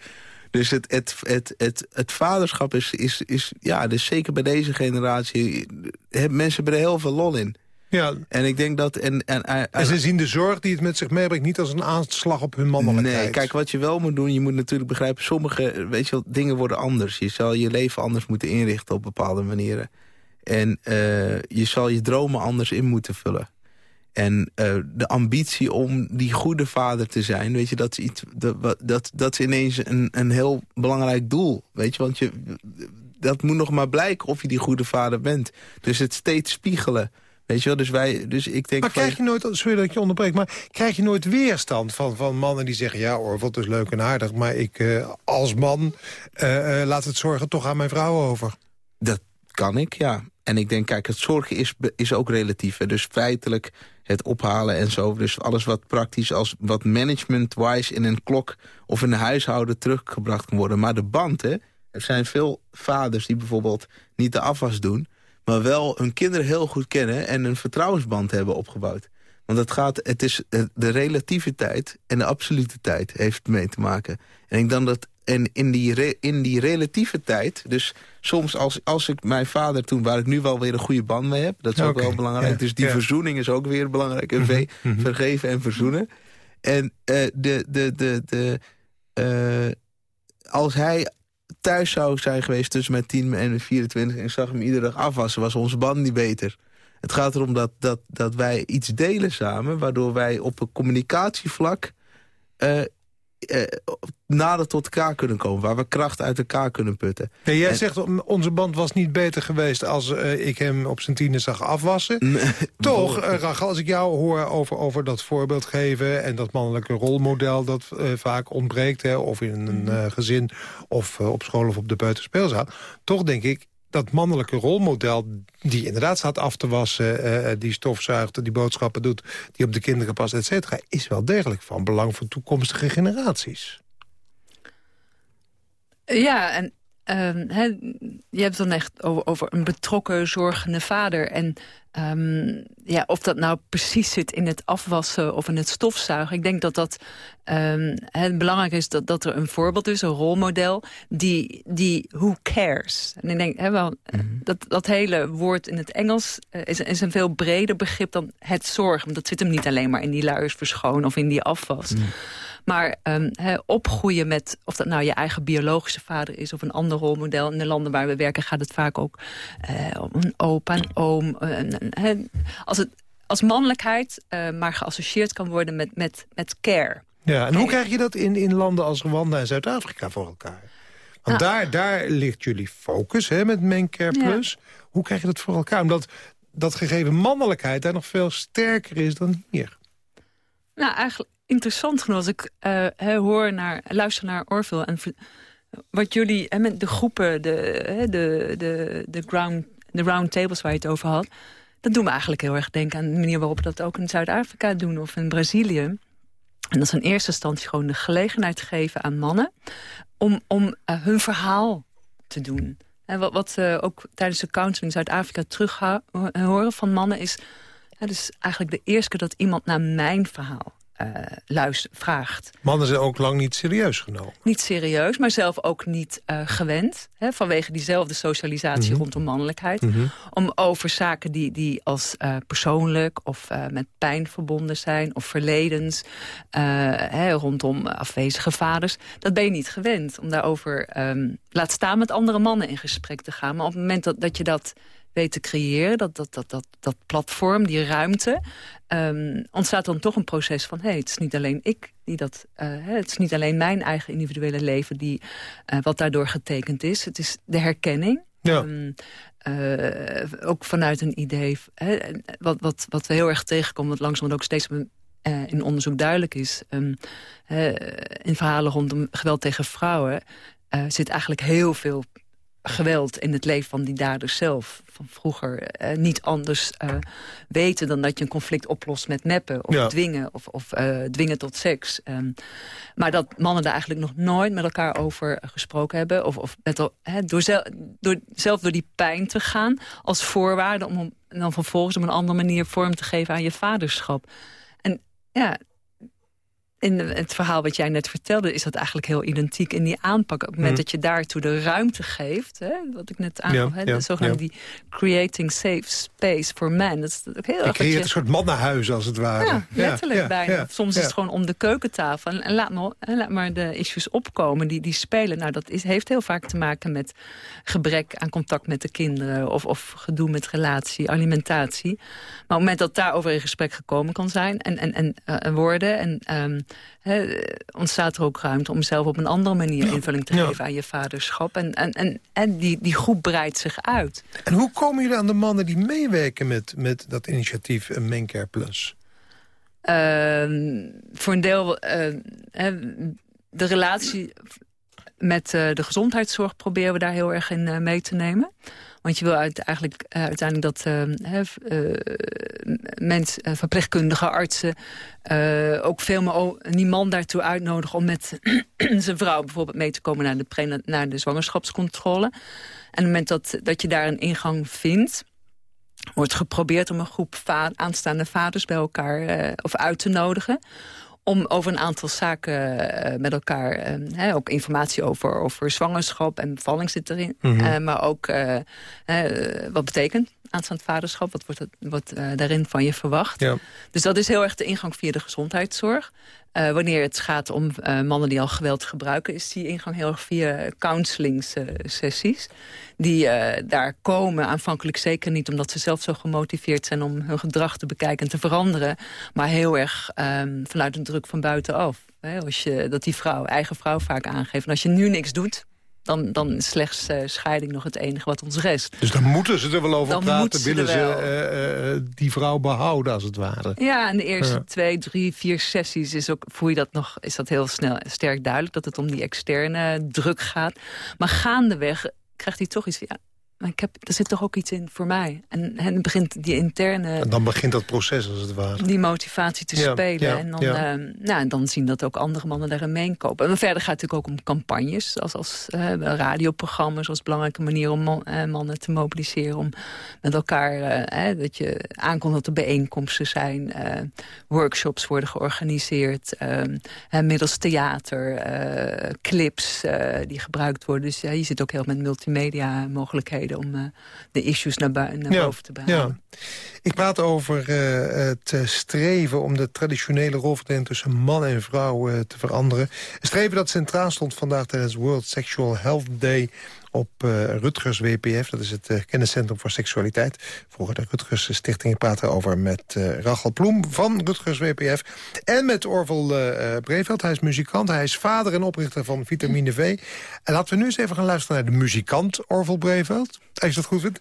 [SPEAKER 5] Dus het, het, het, het, het vaderschap is, is, is, ja, dus zeker bij deze generatie... mensen hebben er heel veel lol in. Ja. En ik denk dat... En, en, en,
[SPEAKER 3] en, ze zien de zorg die het met zich meebrengt... niet als een aanslag op hun mannelijkheid.
[SPEAKER 5] Nee, kijk, wat je wel moet doen... je moet natuurlijk begrijpen... sommige weet je wel, dingen worden anders. Je zal je leven anders moeten inrichten op bepaalde manieren. En uh, je zal je dromen anders in moeten vullen. En uh, de ambitie om die goede vader te zijn, weet je, dat is, iets, dat, dat, dat is ineens een, een heel belangrijk doel. Weet je, want je, dat moet nog maar blijken of je die goede vader bent. Dus het steeds spiegelen. Weet je wel, dus wij, dus ik denk...
[SPEAKER 3] Maar krijg je nooit, sorry dat ik je onderbreek, maar krijg je nooit weerstand van, van mannen die zeggen... ja hoor, wat is leuk en aardig, maar ik uh, als man uh, laat het zorgen toch aan mijn vrouw over?
[SPEAKER 5] Dat kan ik, ja. En ik denk, kijk, het zorgen is, is ook relatief. Hè. Dus feitelijk het ophalen en zo. Dus alles wat praktisch als wat management-wise in een klok of in een huishouden teruggebracht kan worden. Maar de band, hè. Er zijn veel vaders die bijvoorbeeld niet de afwas doen... maar wel hun kinderen heel goed kennen en een vertrouwensband hebben opgebouwd. Want het, gaat, het is de relative tijd en de absolute tijd heeft mee te maken. En ik denk dat en in die, in die relatieve tijd, dus soms als, als ik mijn vader toen... waar ik nu wel weer een goede band mee heb, dat is ook wel belangrijk. dus die verzoening is ook weer belangrijk. Mm -hmm. Vergeven en verzoenen. En uh, de, de, de, de, uh, als hij thuis zou zijn geweest tussen mijn 10 en 24... en zag hem iedere dag afwassen, was onze band niet beter. Het gaat erom dat, dat, dat wij iets delen samen... waardoor wij op een communicatievlak... Uh, uh, nader tot elkaar kunnen komen. Waar we kracht uit elkaar kunnen putten.
[SPEAKER 3] Ja, jij zegt, onze band was niet beter geweest... als uh, ik hem op zijn tiende zag afwassen. Toch, uh, Rachel, als ik jou hoor over, over dat voorbeeld geven... en dat mannelijke rolmodel dat vaak ontbreekt... Hè, of in een mhm. gezin of op school of op de buitenspeelzaal... toch denk ik, dat mannelijke rolmodel die inderdaad staat af te wassen... Uh, die stofzuigt, die boodschappen doet, die op de kinderen past, et cetera... is wel degelijk van belang voor toekomstige generaties.
[SPEAKER 4] Ja, en um, je hebt het dan echt over, over, een betrokken, zorgende vader. En um, ja, of dat nou precies zit in het afwassen of in het stofzuigen. Ik denk dat dat um, het belangrijk is dat, dat er een voorbeeld is, een rolmodel, die, die who cares. En ik denk, he, wel, mm -hmm. dat, dat hele woord in het Engels uh, is, is een veel breder begrip dan het zorgen. Want dat zit hem niet alleen maar in die luiers verschonen of in die afwas. Mm. Maar um, he, opgroeien met, of dat nou je eigen biologische vader is... of een ander rolmodel. In de landen waar we werken gaat het vaak ook uh, om een opa, een oom. Een, een, he, als, het, als mannelijkheid uh, maar geassocieerd kan worden met, met, met care.
[SPEAKER 3] Ja, en hoe krijg je dat in, in landen als Rwanda en Zuid-Afrika voor elkaar? Want nou, daar, daar ligt jullie focus hè, met Mencare Plus. Ja. Hoe krijg je dat voor elkaar? Omdat dat gegeven mannelijkheid daar nog veel sterker is dan hier.
[SPEAKER 4] Nou, eigenlijk interessant genoeg als ik uh, hoor naar, luister naar Orville... en wat jullie, hè, met de groepen, de, de, de, de, ground, de round tables waar je het over had... dat doen we eigenlijk heel erg denken aan de manier waarop we dat ook in Zuid-Afrika doen... of in Brazilië. En dat is in eerste instantie gewoon de gelegenheid geven aan mannen... om, om uh, hun verhaal te doen. En wat, wat ook tijdens de counseling in Zuid-Afrika terug horen van mannen is... Ja, dus eigenlijk de eerste keer dat iemand naar mijn verhaal luister, vraagt.
[SPEAKER 3] Mannen zijn ook lang niet serieus genomen.
[SPEAKER 4] Niet serieus, maar zelf ook niet gewend. Hè, vanwege diezelfde socialisatie
[SPEAKER 3] Mhm.
[SPEAKER 4] rondom mannelijkheid. Om over zaken die, die als persoonlijk of met pijn verbonden zijn... of verledens hè, rondom afwezige vaders. Dat ben je niet gewend. Om daarover, ehm, laat staan met andere mannen in gesprek te gaan. Maar op het moment dat, dat je dat weet te creëren, dat, dat, dat, dat, dat platform, die ruimte... Um, ontstaat dan toch een proces van... hé, hey, het is niet alleen ik die dat... Uh, het is niet alleen mijn eigen individuele leven... Die, uh, wat daardoor getekend is. Het is de herkenning.
[SPEAKER 3] Ja.
[SPEAKER 4] Um, uh, ook vanuit een idee... Wat, wat, wat we heel erg tegenkomen... wat langzaam ook steeds in onderzoek duidelijk is... Um, in verhalen rondom geweld tegen vrouwen... zit eigenlijk heel veel geweld in het leven van die daders zelf. Van vroeger uh, niet anders uh, weten dan dat je een conflict oplost met meppen. Of
[SPEAKER 3] ja.
[SPEAKER 4] dwingen. Of, of uh, dwingen tot seks. Um, maar dat mannen daar eigenlijk nog nooit met elkaar over gesproken hebben. Of, of met, he, door, zel, door zelf door die pijn te gaan. Als voorwaarde om, om dan vervolgens op een andere manier vorm te geven aan je vaderschap. En ja, in het verhaal wat jij net vertelde... is dat eigenlijk heel identiek in die aanpak. Op het moment
[SPEAKER 3] Mm.
[SPEAKER 4] dat je daartoe de ruimte geeft... Hè, wat ik net aangaf,
[SPEAKER 3] Ja, ja,
[SPEAKER 4] de zogenaamde
[SPEAKER 3] ja.
[SPEAKER 4] die creating safe space for men. Dat is ook heel
[SPEAKER 3] Je
[SPEAKER 4] erg...
[SPEAKER 3] creëert
[SPEAKER 4] dat
[SPEAKER 3] een
[SPEAKER 4] je-
[SPEAKER 3] soort mannenhuis, als het ware.
[SPEAKER 4] ja, letterlijk
[SPEAKER 3] ja,
[SPEAKER 4] bijna. Soms
[SPEAKER 3] ja.
[SPEAKER 4] is het gewoon om de keukentafel. En, en laat, maar, en laat maar de issues opkomen die, die spelen. Nou, dat is, heeft heel vaak te maken met gebrek aan contact met de kinderen. Of, of gedoe met relatie, alimentatie. Maar op het moment dat daarover in gesprek gekomen kan zijn en, en, en eh, worden... En, ontstaat er ook ruimte om zelf op een andere manier invulling te
[SPEAKER 3] Ja.
[SPEAKER 4] geven aan je vaderschap. En, en, en, en die, die groep breidt zich uit.
[SPEAKER 3] En hoe komen jullie aan de mannen die meewerken met, met dat initiatief eh, Mencare Plus?
[SPEAKER 4] Ehm, voor een deel eh, de relatie met eh, de gezondheidszorg proberen we daar heel erg in eh, mee te nemen. Want je wil eigenlijk eh, uiteindelijk dat mens, verpleegkundige artsen... ook veel meer die man daartoe uitnodigen om met zijn vrouw bijvoorbeeld mee te komen naar de, naar de zwangerschapscontrole. En op het moment dat, dat je daar een ingang vindt wordt geprobeerd om een groep aanstaande vaders bij elkaar of uit te nodigen om over een aantal zaken eh, met elkaar, eh, hè, ook informatie over, over zwangerschap en bevalling zit erin.
[SPEAKER 3] Mhm.
[SPEAKER 4] Eh, maar ook wat betekent aanstaand vaderschap, wat wordt, het, wat daarin van je verwacht.
[SPEAKER 3] Ja.
[SPEAKER 4] Dus dat is heel erg de ingang via de gezondheidszorg. Eh, wanneer het gaat om eh, mannen die al geweld gebruiken... is die ingang heel erg via counselingssessies. die eh, daar komen aanvankelijk zeker niet... omdat ze zelf zo gemotiveerd zijn om hun gedrag te bekijken en te veranderen. Maar heel erg ehm, vanuit een druk van buitenaf. Hè, als je, dat die vrouw, eigen vrouw vaak aangeeft. En als je nu niks doet, dan, dan is slechts eh, scheiding nog het enige wat ons rest.
[SPEAKER 3] Dus dan moeten ze er wel over
[SPEAKER 4] Dan
[SPEAKER 3] praten.
[SPEAKER 4] ze
[SPEAKER 3] Willen ze eh, eh, die vrouw behouden, als het ware.
[SPEAKER 4] Ja, en de eerste
[SPEAKER 3] Ja.
[SPEAKER 4] twee, drie, vier sessies is ook, voel je dat nog, is dat heel snel sterk duidelijk dat het om die externe druk gaat. Maar gaandeweg krijgt hij toch iets van, ja, maar ik heb, er zit toch ook iets in voor mij. En, en begint die interne
[SPEAKER 3] En dan begint dat proces, als het ware.
[SPEAKER 4] die motivatie te
[SPEAKER 3] Ja,
[SPEAKER 4] spelen.
[SPEAKER 3] ja,
[SPEAKER 4] en dan,
[SPEAKER 3] ja.
[SPEAKER 4] ehm, nou, en dan zien dat ook andere mannen daarin meekopen. En verder gaat het natuurlijk ook om campagnes. Als, als eh, radioprogramma's als belangrijke manier om man- eh, mannen te mobiliseren. Om met elkaar, eh, eh, dat je aankomt dat er bijeenkomsten zijn. eh, workshops worden georganiseerd. ehm, eh, middels theater, eh, clips eh, die gebruikt worden. Dus ja, je zit ook heel met multimedia mogelijkheden om eh, de issues naar, naar
[SPEAKER 3] Ja,
[SPEAKER 4] boven te brengen.
[SPEAKER 3] Ja. Ik praat over eh, het eh, streven om de traditionele rolverdeling tussen man en vrouw te veranderen. Een streven dat centraal stond vandaag tijdens World Sexual Health Day op eh, Rutgers WPF. Dat is het eh, kenniscentrum voor seksualiteit. Vroeger de Rutgers Stichting. Ik praat erover met eh, Rachel Ploem van Rutgers WPF. En met Orvel Breveld. Hij is muzikant. Hij is vader en oprichter van Vitamine V. En laten we nu eens even gaan luisteren naar de muzikant Orvel Breveld. Als je dat goed vindt.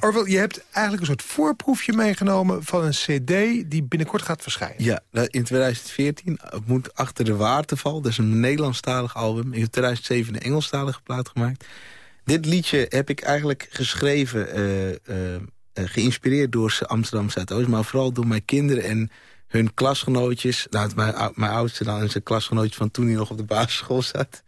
[SPEAKER 3] Orvel, je hebt eigenlijk een soort voorproefje meegenomen van een cd die binnenkort gaat verschijnen.
[SPEAKER 5] Ja, in 2014 moet Achter de Waterval. Dat is een Nederlandstalig album. In 2007 een Engelstalige plaat gemaakt. Dit liedje heb ik eigenlijk geschreven... eh, eh, eh, geïnspireerd door Amsterdam Zuidoost... maar vooral door mijn kinderen en hun klasgenootjes. Nou, mijn, mijn oudste dan en zijn klasgenootjes van toen hij nog op de basisschool zat.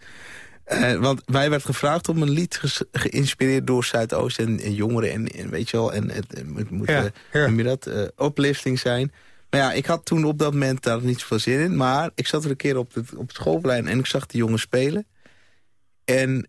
[SPEAKER 5] Want mij werd gevraagd om een lied geïnspireerd door Zuidoost en, en jongeren. En, en weet je wel, en het, moet, moet
[SPEAKER 3] Ja, ja.
[SPEAKER 5] noem je dat, eh, uplifting zijn. Maar ja, ik had toen op dat moment daar niet zoveel zin in. Maar ik zat er een keer op het, op het schoolplein en ik zag die jongens spelen. En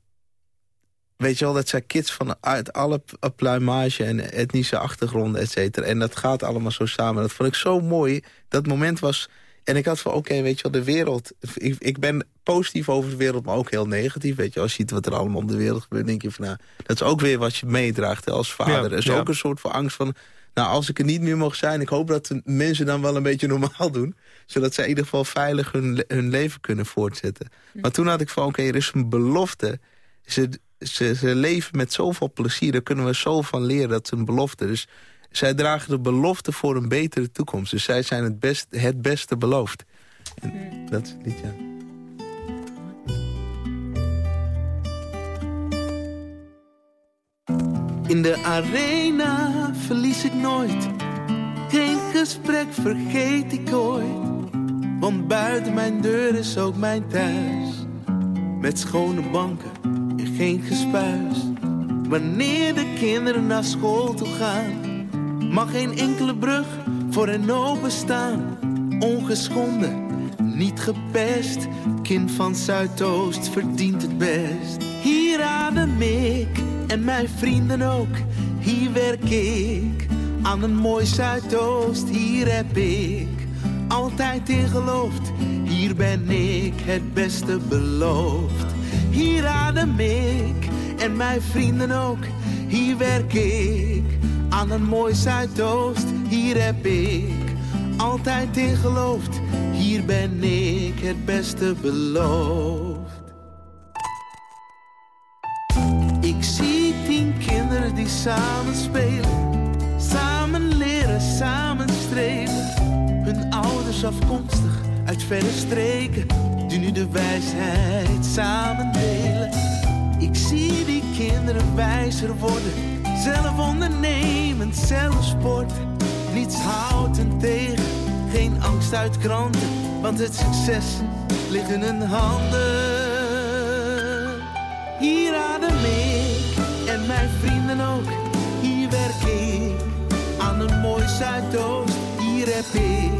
[SPEAKER 5] weet je wel, dat zijn kids van uit alle pluimage en etnische achtergronden, et cetera. En dat gaat allemaal zo samen. Dat vond ik zo mooi. Dat moment was... En ik had van, oké, weet je wel, de wereld... Ik, ik, ben positief over de wereld, maar ook heel negatief. Weet je, als je ziet wat er allemaal om de wereld gebeurt... denk je van, nou, dat is ook weer wat je meedraagt als vader. Er is ook een soort van angst van... Nou, als ik er niet meer mag zijn, ik hoop dat de mensen dan wel een beetje normaal doen. Zodat ze in ieder geval veilig hun, hun leven kunnen voortzetten. Maar toen had ik van, oké, er is een belofte. Ze, ze, ze leven met zoveel plezier, daar kunnen we zo van leren. Dat is een belofte. Dus zij dragen de belofte voor een betere toekomst. Dus zij zijn het, best, het beste beloofd. Dat is het. In de arena verlies ik nooit. Geen gesprek vergeet ik ooit. Want buiten mijn deur is ook mijn thuis. Met schone banken en geen gespuis. Wanneer de kinderen naar school toe gaan. Mag geen enkele brug voor hen openstaan. Ongeschonden, niet gepest. Kind van Zuidoost verdient het best. Hier adem ik en mijn vrienden ook. Hier werk ik aan een mooi Zuidoost. Hier heb ik altijd in geloofd. Hier ben ik het beste beloofd. Hier adem ik en mijn vrienden ook. Hier werk ik aan een mooi Zuidoost. Hier heb ik altijd in geloofd. Hier ben ik het beste beloofd. Ik zie tien kinderen die samen spelen. Samen leren, samen streven. Hun ouders afkomstig uit verre streken. Die nu de wijsheid samen delen. Ik zie die kinderen wijzer worden. Zelf ondernemend, zelf sport. Niets houdt hen tegen, geen angst uit kranten. Want het succes ligt in hun handen. Hier adem ik en mijn vrienden ook. Hier werk ik aan een mooi Zuidoost. Hier heb ik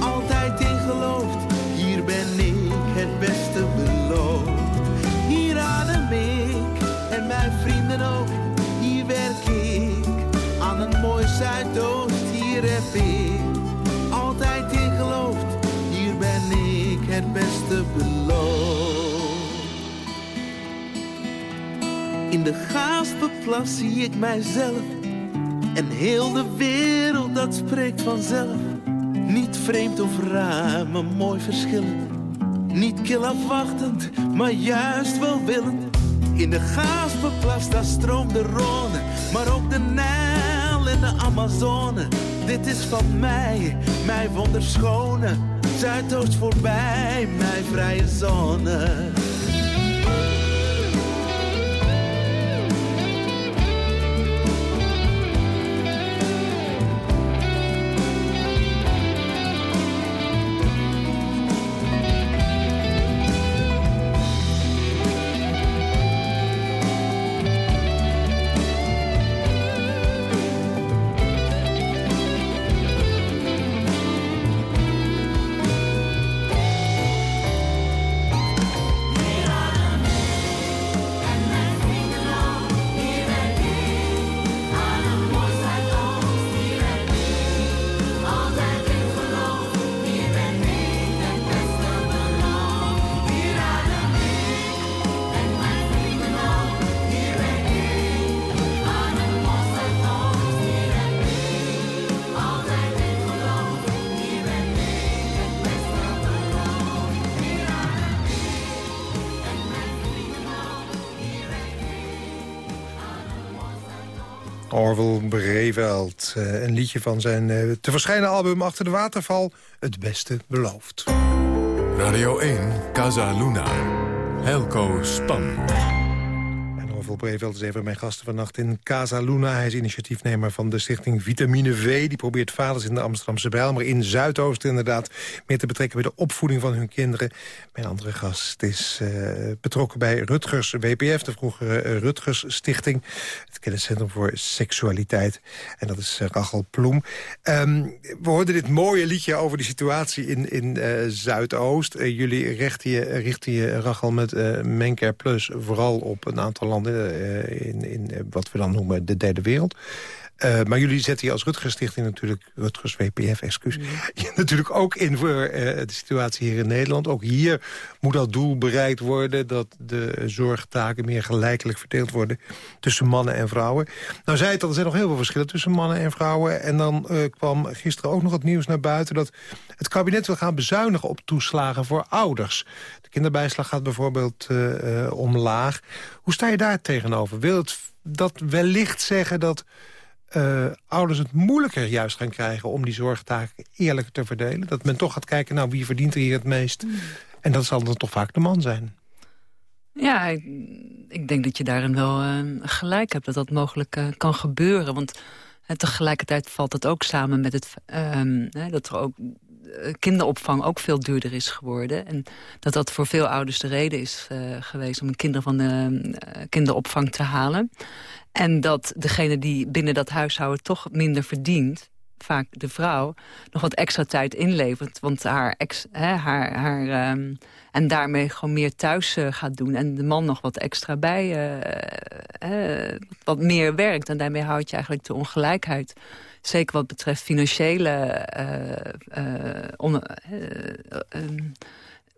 [SPEAKER 5] altijd in geloofd. Hier ben ik het beste beloofd. Hier adem ik en mijn vrienden ook. Hier werk ik aan een mooi Zuidoost. Hier heb ik altijd in geloofd. Hier ben ik het beste beloofd. In de Gaasterplas zie ik mijzelf. En heel de wereld, dat spreekt vanzelf. Niet vreemd of raar, maar mooi verschillend. Niet kil afwachtend, maar juist welwillend. In de Gaasterplas, daar stroomt de Rhône. Maar ook de Nijl en de Amazone. Dit is van mij, mijn wonderschone. Zuidoost voorbij, mijn vrije zone.
[SPEAKER 3] Uh, een liedje van zijn uh, te verschijnen album Achter de Waterval. Het beste beloofd.
[SPEAKER 2] Radio 1, Casa Luna. Helco Span.
[SPEAKER 3] Pavel Breveld is een van mijn gasten vannacht in Casa Luna. Hij is initiatiefnemer van de stichting Vitamine V. Die probeert vaders in de Amsterdamse Bijl, maar in Zuidoost inderdaad... meer te betrekken bij de opvoeding van hun kinderen. Mijn andere gast is uh, betrokken bij Rutgers WPF... de vroegere uh, Rutgers Stichting. Het kenniscentrum voor seksualiteit. En dat is uh, Rachel Ploem. Um, we hoorden dit mooie liedje over de situatie in, in Zuidoost. jullie richten je, richten je Rachel, met Menker Plus... vooral op een aantal landen in, in wat we dan noemen de derde wereld. Uh, maar jullie zetten je als Rutgers Stichting natuurlijk... Rutgers WPF, excuus. Ja. natuurlijk ook in voor uh, de situatie hier in Nederland. Ook hier moet dat doel bereikt worden... dat de zorgtaken meer gelijkelijk verdeeld worden... tussen mannen en vrouwen. Nou zei het al, er zijn nog heel veel verschillen tussen mannen en vrouwen. En dan uh, kwam gisteren ook nog het nieuws naar buiten... dat het kabinet wil gaan bezuinigen op toeslagen voor ouders. De kinderbijslag gaat bijvoorbeeld omlaag. Hoe sta je daar tegenover? Wil het dat wellicht zeggen dat uh, ouders het moeilijker juist gaan krijgen... om die zorgtaken eerlijk te verdelen. Dat men toch gaat kijken, nou, wie verdient er hier het meest? Mm. En dat zal dan toch vaak de man zijn.
[SPEAKER 4] Ja, ik, ik denk dat je daarin wel uh, gelijk hebt. Dat dat mogelijk uh, kan gebeuren. Want tegelijkertijd valt het ook samen met het... Ehm, dat er ook kinderopvang ook veel duurder is geworden. En dat dat voor veel ouders de reden is geweest... om kinderen van de kinderopvang te halen. En dat degene die binnen dat huishouden toch minder verdient vaak de vrouw, nog wat extra tijd inlevert. Want haar ex, hè, haar, haar, um, en daarmee gewoon meer thuis gaat doen. En de man nog wat extra bij, wat meer werkt. En daarmee houd je eigenlijk de ongelijkheid. Zeker wat betreft financiële on, um,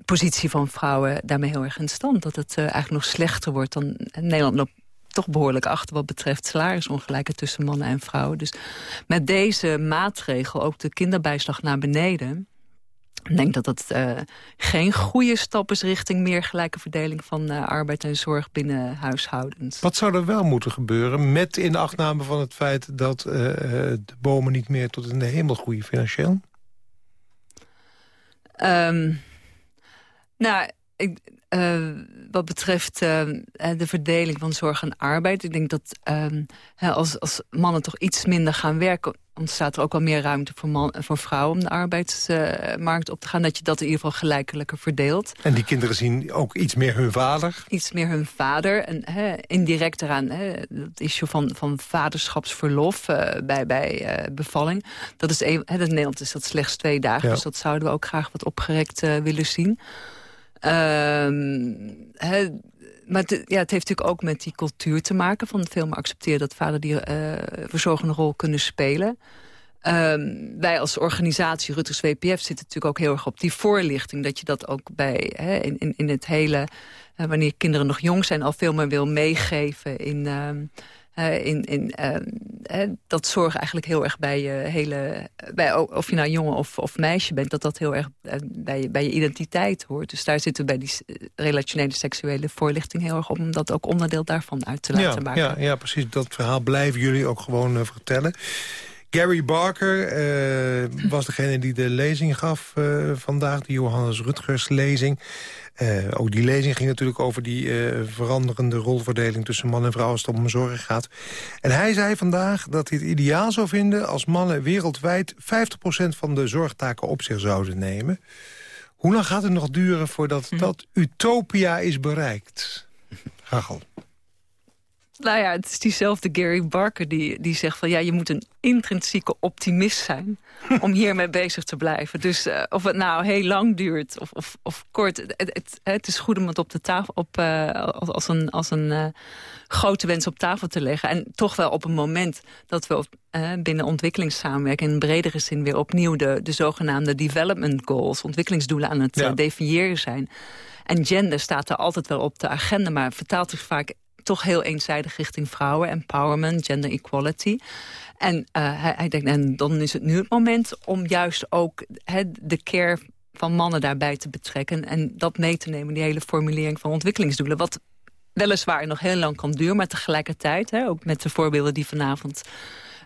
[SPEAKER 4] positie van vrouwen daarmee heel erg in stand. Dat het eigenlijk nog slechter wordt dan Nederland loopt toch behoorlijk achter wat betreft salarisongelijkheid tussen mannen en vrouwen. Dus met deze maatregel, ook de kinderbijslag naar beneden... Ik denk dat dat uh, geen goede stap is richting meer gelijke verdeling van uh, arbeid en zorg binnen huishoudens.
[SPEAKER 3] Wat zou er wel moeten gebeuren met in achtname van het feit dat uh, de bomen niet meer tot in de hemel groeien financieel?
[SPEAKER 4] Um, nou, ik, uh, wat betreft uh, de verdeling van zorg en arbeid. Ik denk dat uh, als, als mannen toch iets minder gaan werken... ontstaat er ook wel meer ruimte voor, man, voor vrouwen om de arbeidsmarkt op te gaan. Dat je dat in ieder geval gelijkelijker verdeelt.
[SPEAKER 3] En die kinderen zien ook iets meer hun vader?
[SPEAKER 4] Iets meer hun vader. En indirect eraan, het issue van, van vaderschapsverlof bij, bij bevalling. Dat is een, in Nederland is dat slechts twee dagen. Ja. Dus dat zouden we ook graag wat opgerekt willen zien. Um, maar het, ja, het heeft natuurlijk ook met die cultuur te maken... van veel meer accepteren dat vader die uh, verzorgende rol kunnen spelen. Um, wij als organisatie, Rutters WPF, zitten natuurlijk ook heel erg op die voorlichting. Dat je dat ook bij in, in, in het hele... Wanneer kinderen nog jong zijn, al veel meer wil meegeven in... Um, uh, in, in, uh, dat zorg eigenlijk heel erg bij je hele... Bij, of je nou jongen of, of meisje bent, dat dat heel erg uh, bij, je, bij je identiteit hoort. Dus daar zitten we bij die relationele seksuele voorlichting heel erg op... om dat ook onderdeel daarvan uit te laten
[SPEAKER 3] ja,
[SPEAKER 4] maken.
[SPEAKER 3] Ja, ja, precies. Dat verhaal blijven jullie ook gewoon vertellen. Gary Barker was degene die de lezing gaf vandaag, de Johannes Rutgers lezing. Uh, ook die lezing ging natuurlijk over die veranderende rolverdeling... tussen man en vrouw als het om zorg gaat. En hij zei vandaag dat hij het ideaal zou vinden... als mannen wereldwijd 50% van de zorgtaken op zich zouden nemen. Hoe lang gaat het nog duren voordat hm. dat utopia is bereikt? Rachel.
[SPEAKER 4] Nou ja, het is diezelfde Gary Barker die, die zegt van... ja, je moet een intrinsieke optimist zijn om hiermee bezig te blijven. Dus uh, of het nou heel lang duurt of, of, of kort... Het, het, het, is goed om het op de tafel op, uh, als een, als een uh, grote wens op tafel te leggen. En toch wel op een moment dat we op, binnen ontwikkelingssamenwerking... in bredere zin weer opnieuw de, de zogenaamde development goals... ontwikkelingsdoelen aan het ja. definiëren zijn... En gender staat er altijd wel op de agenda, maar vertaalt zich vaak toch heel eenzijdig richting vrouwen, empowerment, gender equality. En uh, hij, hij, denkt, en dan is het nu het moment om juist ook de care van mannen daarbij te betrekken... en dat mee te nemen, die hele formulering van ontwikkelingsdoelen. Wat weliswaar nog heel lang kan duren, maar tegelijkertijd... Hè, ook met de voorbeelden die vanavond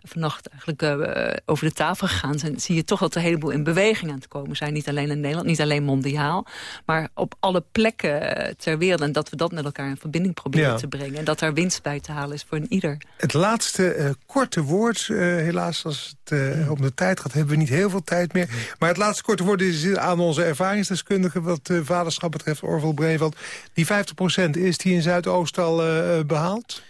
[SPEAKER 4] vannacht eigenlijk uh, over de tafel gegaan zijn... zie je toch dat er een heleboel in beweging aan het komen zijn. Niet alleen in Nederland, niet alleen mondiaal. Maar op alle plekken ter wereld. En dat we dat met elkaar in verbinding proberen te brengen. En dat daar winst bij te halen is voor een ieder.
[SPEAKER 3] Het laatste korte woord, helaas als het om de tijd gaat... hebben we niet heel veel tijd meer. Maar het laatste korte woord is aan onze ervaringsdeskundige... wat vaderschap betreft, Orville Breveld. Die 50% is die in Zuidoost al behaald?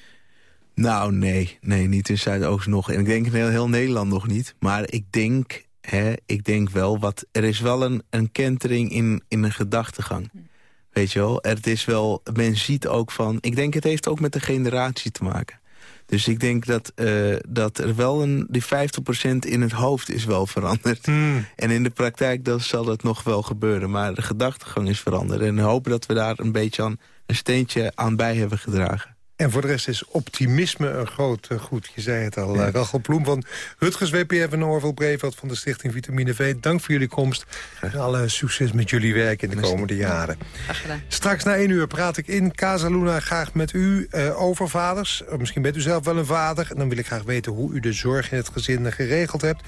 [SPEAKER 5] Nou, nee. Nee, niet in Zuidoost nog. En ik denk in heel, heel Nederland nog niet. Maar ik denk, hè, ik denk wel, wat, er is wel een, een kentering in, in een gedachtegang. Weet je wel? Het is wel, men ziet ook van... Ik denk het heeft ook met de generatie te maken. Dus ik denk dat, uh, dat er wel een... Die 50% in het hoofd is wel veranderd. Hmm. En in de praktijk dan zal het nog wel gebeuren. Maar de gedachtegang is veranderd. En hopen dat we daar een beetje aan, een steentje aan bij hebben gedragen.
[SPEAKER 3] En voor de rest is optimisme een groot eh, goed. Je zei het al. Ja. Uh, Rachel Ploem van Rutgers WPF en Orville Breveld van de Stichting Vitamine V. Dank voor jullie komst. En alle succes met jullie werk in de komende jaren. Straks na één uur praat ik in Casaluna graag met u uh, over vaders. Misschien bent u zelf wel een vader. En dan wil ik graag weten hoe u de zorg in het gezin geregeld hebt.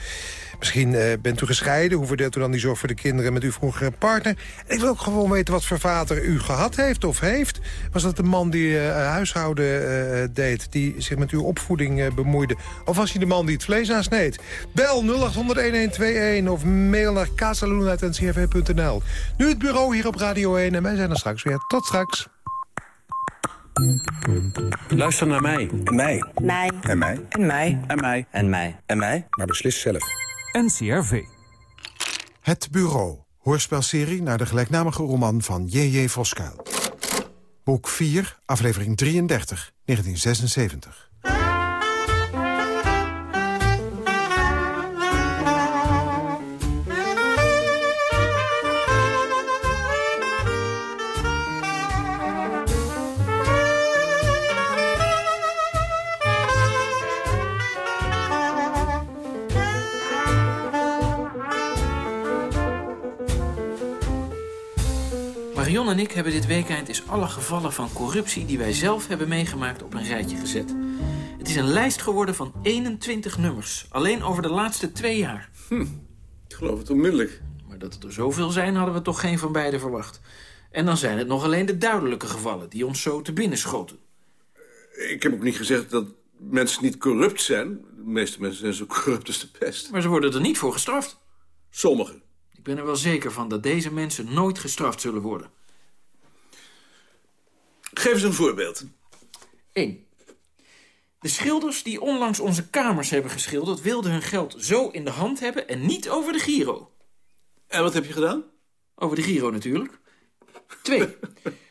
[SPEAKER 3] Misschien uh, bent u gescheiden. Hoe verdeelt u dan die zorg voor de kinderen met uw vroegere partner? En ik wil ook gewoon weten wat voor vader u gehad heeft of heeft. Was dat de man die uh, huishouden uh, deed, die zich met uw opvoeding bemoeide? Of was hij de man die het vlees aansneed? Bel 0800-1121 of mail naar casaluna.ncrv.nl. Nu het bureau hier op Radio 1 en wij zijn er straks weer. Tot straks.
[SPEAKER 6] Luister naar mij.
[SPEAKER 7] En mij.
[SPEAKER 8] Mij.
[SPEAKER 7] En mij.
[SPEAKER 8] En mij.
[SPEAKER 6] En mij.
[SPEAKER 8] En mij.
[SPEAKER 7] En mij. Maar beslis zelf.
[SPEAKER 9] NCRV.
[SPEAKER 10] Het Bureau. Hoorspelserie naar de gelijknamige roman van J.J. Voskuil. Boek 4, aflevering 33, 1976.
[SPEAKER 11] Marion en ik hebben dit weekend eens alle gevallen van corruptie... die wij zelf hebben meegemaakt op een rijtje gezet. Het is een lijst geworden van 21 nummers. Alleen over de laatste twee jaar.
[SPEAKER 6] Hm, ik geloof het onmiddellijk.
[SPEAKER 11] Maar dat het er zoveel zijn, hadden we toch geen van beiden verwacht. En dan zijn het nog alleen de duidelijke gevallen... die ons zo te binnen schoten.
[SPEAKER 6] Ik heb ook niet gezegd dat mensen niet corrupt zijn. De meeste mensen zijn zo corrupt als de pest.
[SPEAKER 11] Maar ze worden er niet voor gestraft.
[SPEAKER 6] Sommigen.
[SPEAKER 11] Ik ben er wel zeker van dat deze mensen nooit gestraft zullen worden.
[SPEAKER 6] Geef eens een voorbeeld.
[SPEAKER 11] 1. De schilders die onlangs onze kamers hebben geschilderd... wilden hun geld zo in de hand hebben en niet over de Giro.
[SPEAKER 6] En wat heb je gedaan?
[SPEAKER 11] Over de Giro natuurlijk. 2.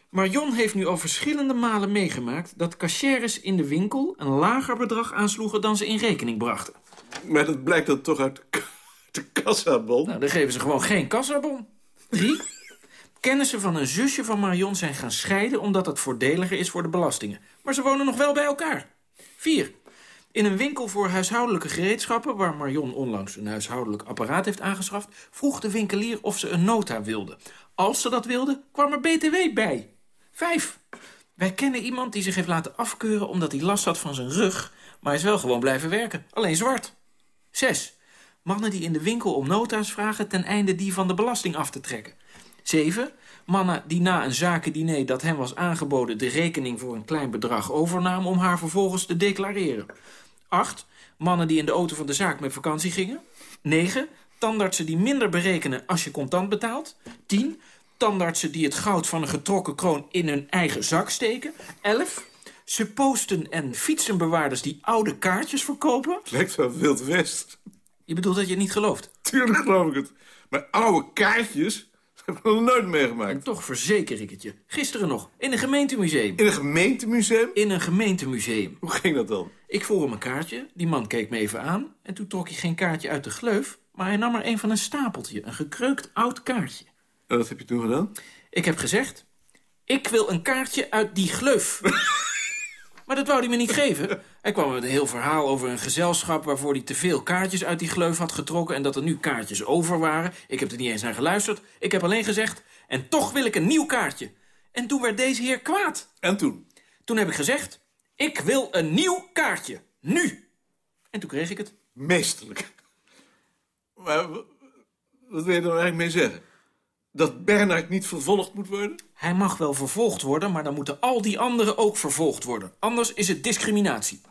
[SPEAKER 11] Marion heeft nu al verschillende malen meegemaakt... dat cachères in de winkel een lager bedrag aansloegen... dan ze in rekening brachten.
[SPEAKER 6] Maar dat blijkt dan toch uit de kassabon?
[SPEAKER 11] Nou, dan geven ze gewoon geen kassabon. 3. Kennissen van een zusje van Marion zijn gaan scheiden... omdat het voordeliger is voor de belastingen. Maar ze wonen nog wel bij elkaar. 4. In een winkel voor huishoudelijke gereedschappen... waar Marion onlangs een huishoudelijk apparaat heeft aangeschaft... vroeg de winkelier of ze een nota wilde. Als ze dat wilde, kwam er BTW bij. 5. Wij kennen iemand die zich heeft laten afkeuren... omdat hij last had van zijn rug... maar is wel gewoon blijven werken. Alleen zwart. 6. Mannen die in de winkel om nota's vragen... ten einde die van de belasting af te trekken. 7. Mannen die na een zakendiner dat hen was aangeboden... de rekening voor een klein bedrag overnamen... om haar vervolgens te declareren. 8. Mannen die in de auto van de zaak met vakantie gingen. 9. Tandartsen die minder berekenen als je contant betaalt. 10. Tandartsen die het goud van een getrokken kroon in hun eigen zak steken. 11. Supposten en fietsenbewaarders die oude kaartjes verkopen.
[SPEAKER 6] Lijkt wel Wild West.
[SPEAKER 11] Je bedoelt dat je het niet gelooft?
[SPEAKER 6] Tuurlijk geloof ik het. Maar oude kaartjes heb ik nog nooit meegemaakt.
[SPEAKER 11] En toch verzeker ik het je. Gisteren nog, in een gemeentemuseum.
[SPEAKER 6] In een gemeentemuseum?
[SPEAKER 11] In een gemeentemuseum.
[SPEAKER 6] Hoe ging dat dan?
[SPEAKER 11] Ik vroeg hem een kaartje, die man keek me even aan... en toen trok hij geen kaartje uit de gleuf... maar hij nam er een van een stapeltje, een gekreukt oud kaartje.
[SPEAKER 6] En wat heb je toen gedaan?
[SPEAKER 11] Ik heb gezegd, ik wil een kaartje uit die gleuf. Maar dat wou hij me niet geven. Hij kwam met een heel verhaal over een gezelschap... waarvoor hij te veel kaartjes uit die gleuf had getrokken... en dat er nu kaartjes over waren. Ik heb er niet eens naar geluisterd. Ik heb alleen gezegd... en toch wil ik een nieuw kaartje. En toen werd deze heer kwaad.
[SPEAKER 6] En toen?
[SPEAKER 11] Toen heb ik gezegd... ik wil een nieuw kaartje. Nu. En toen kreeg ik het.
[SPEAKER 6] Meesterlijk. Maar wat wil je er nou eigenlijk mee zeggen? Dat Bernard niet vervolgd moet worden?
[SPEAKER 11] Hij mag wel vervolgd worden, maar dan moeten al die anderen ook vervolgd worden. Anders is het discriminatie.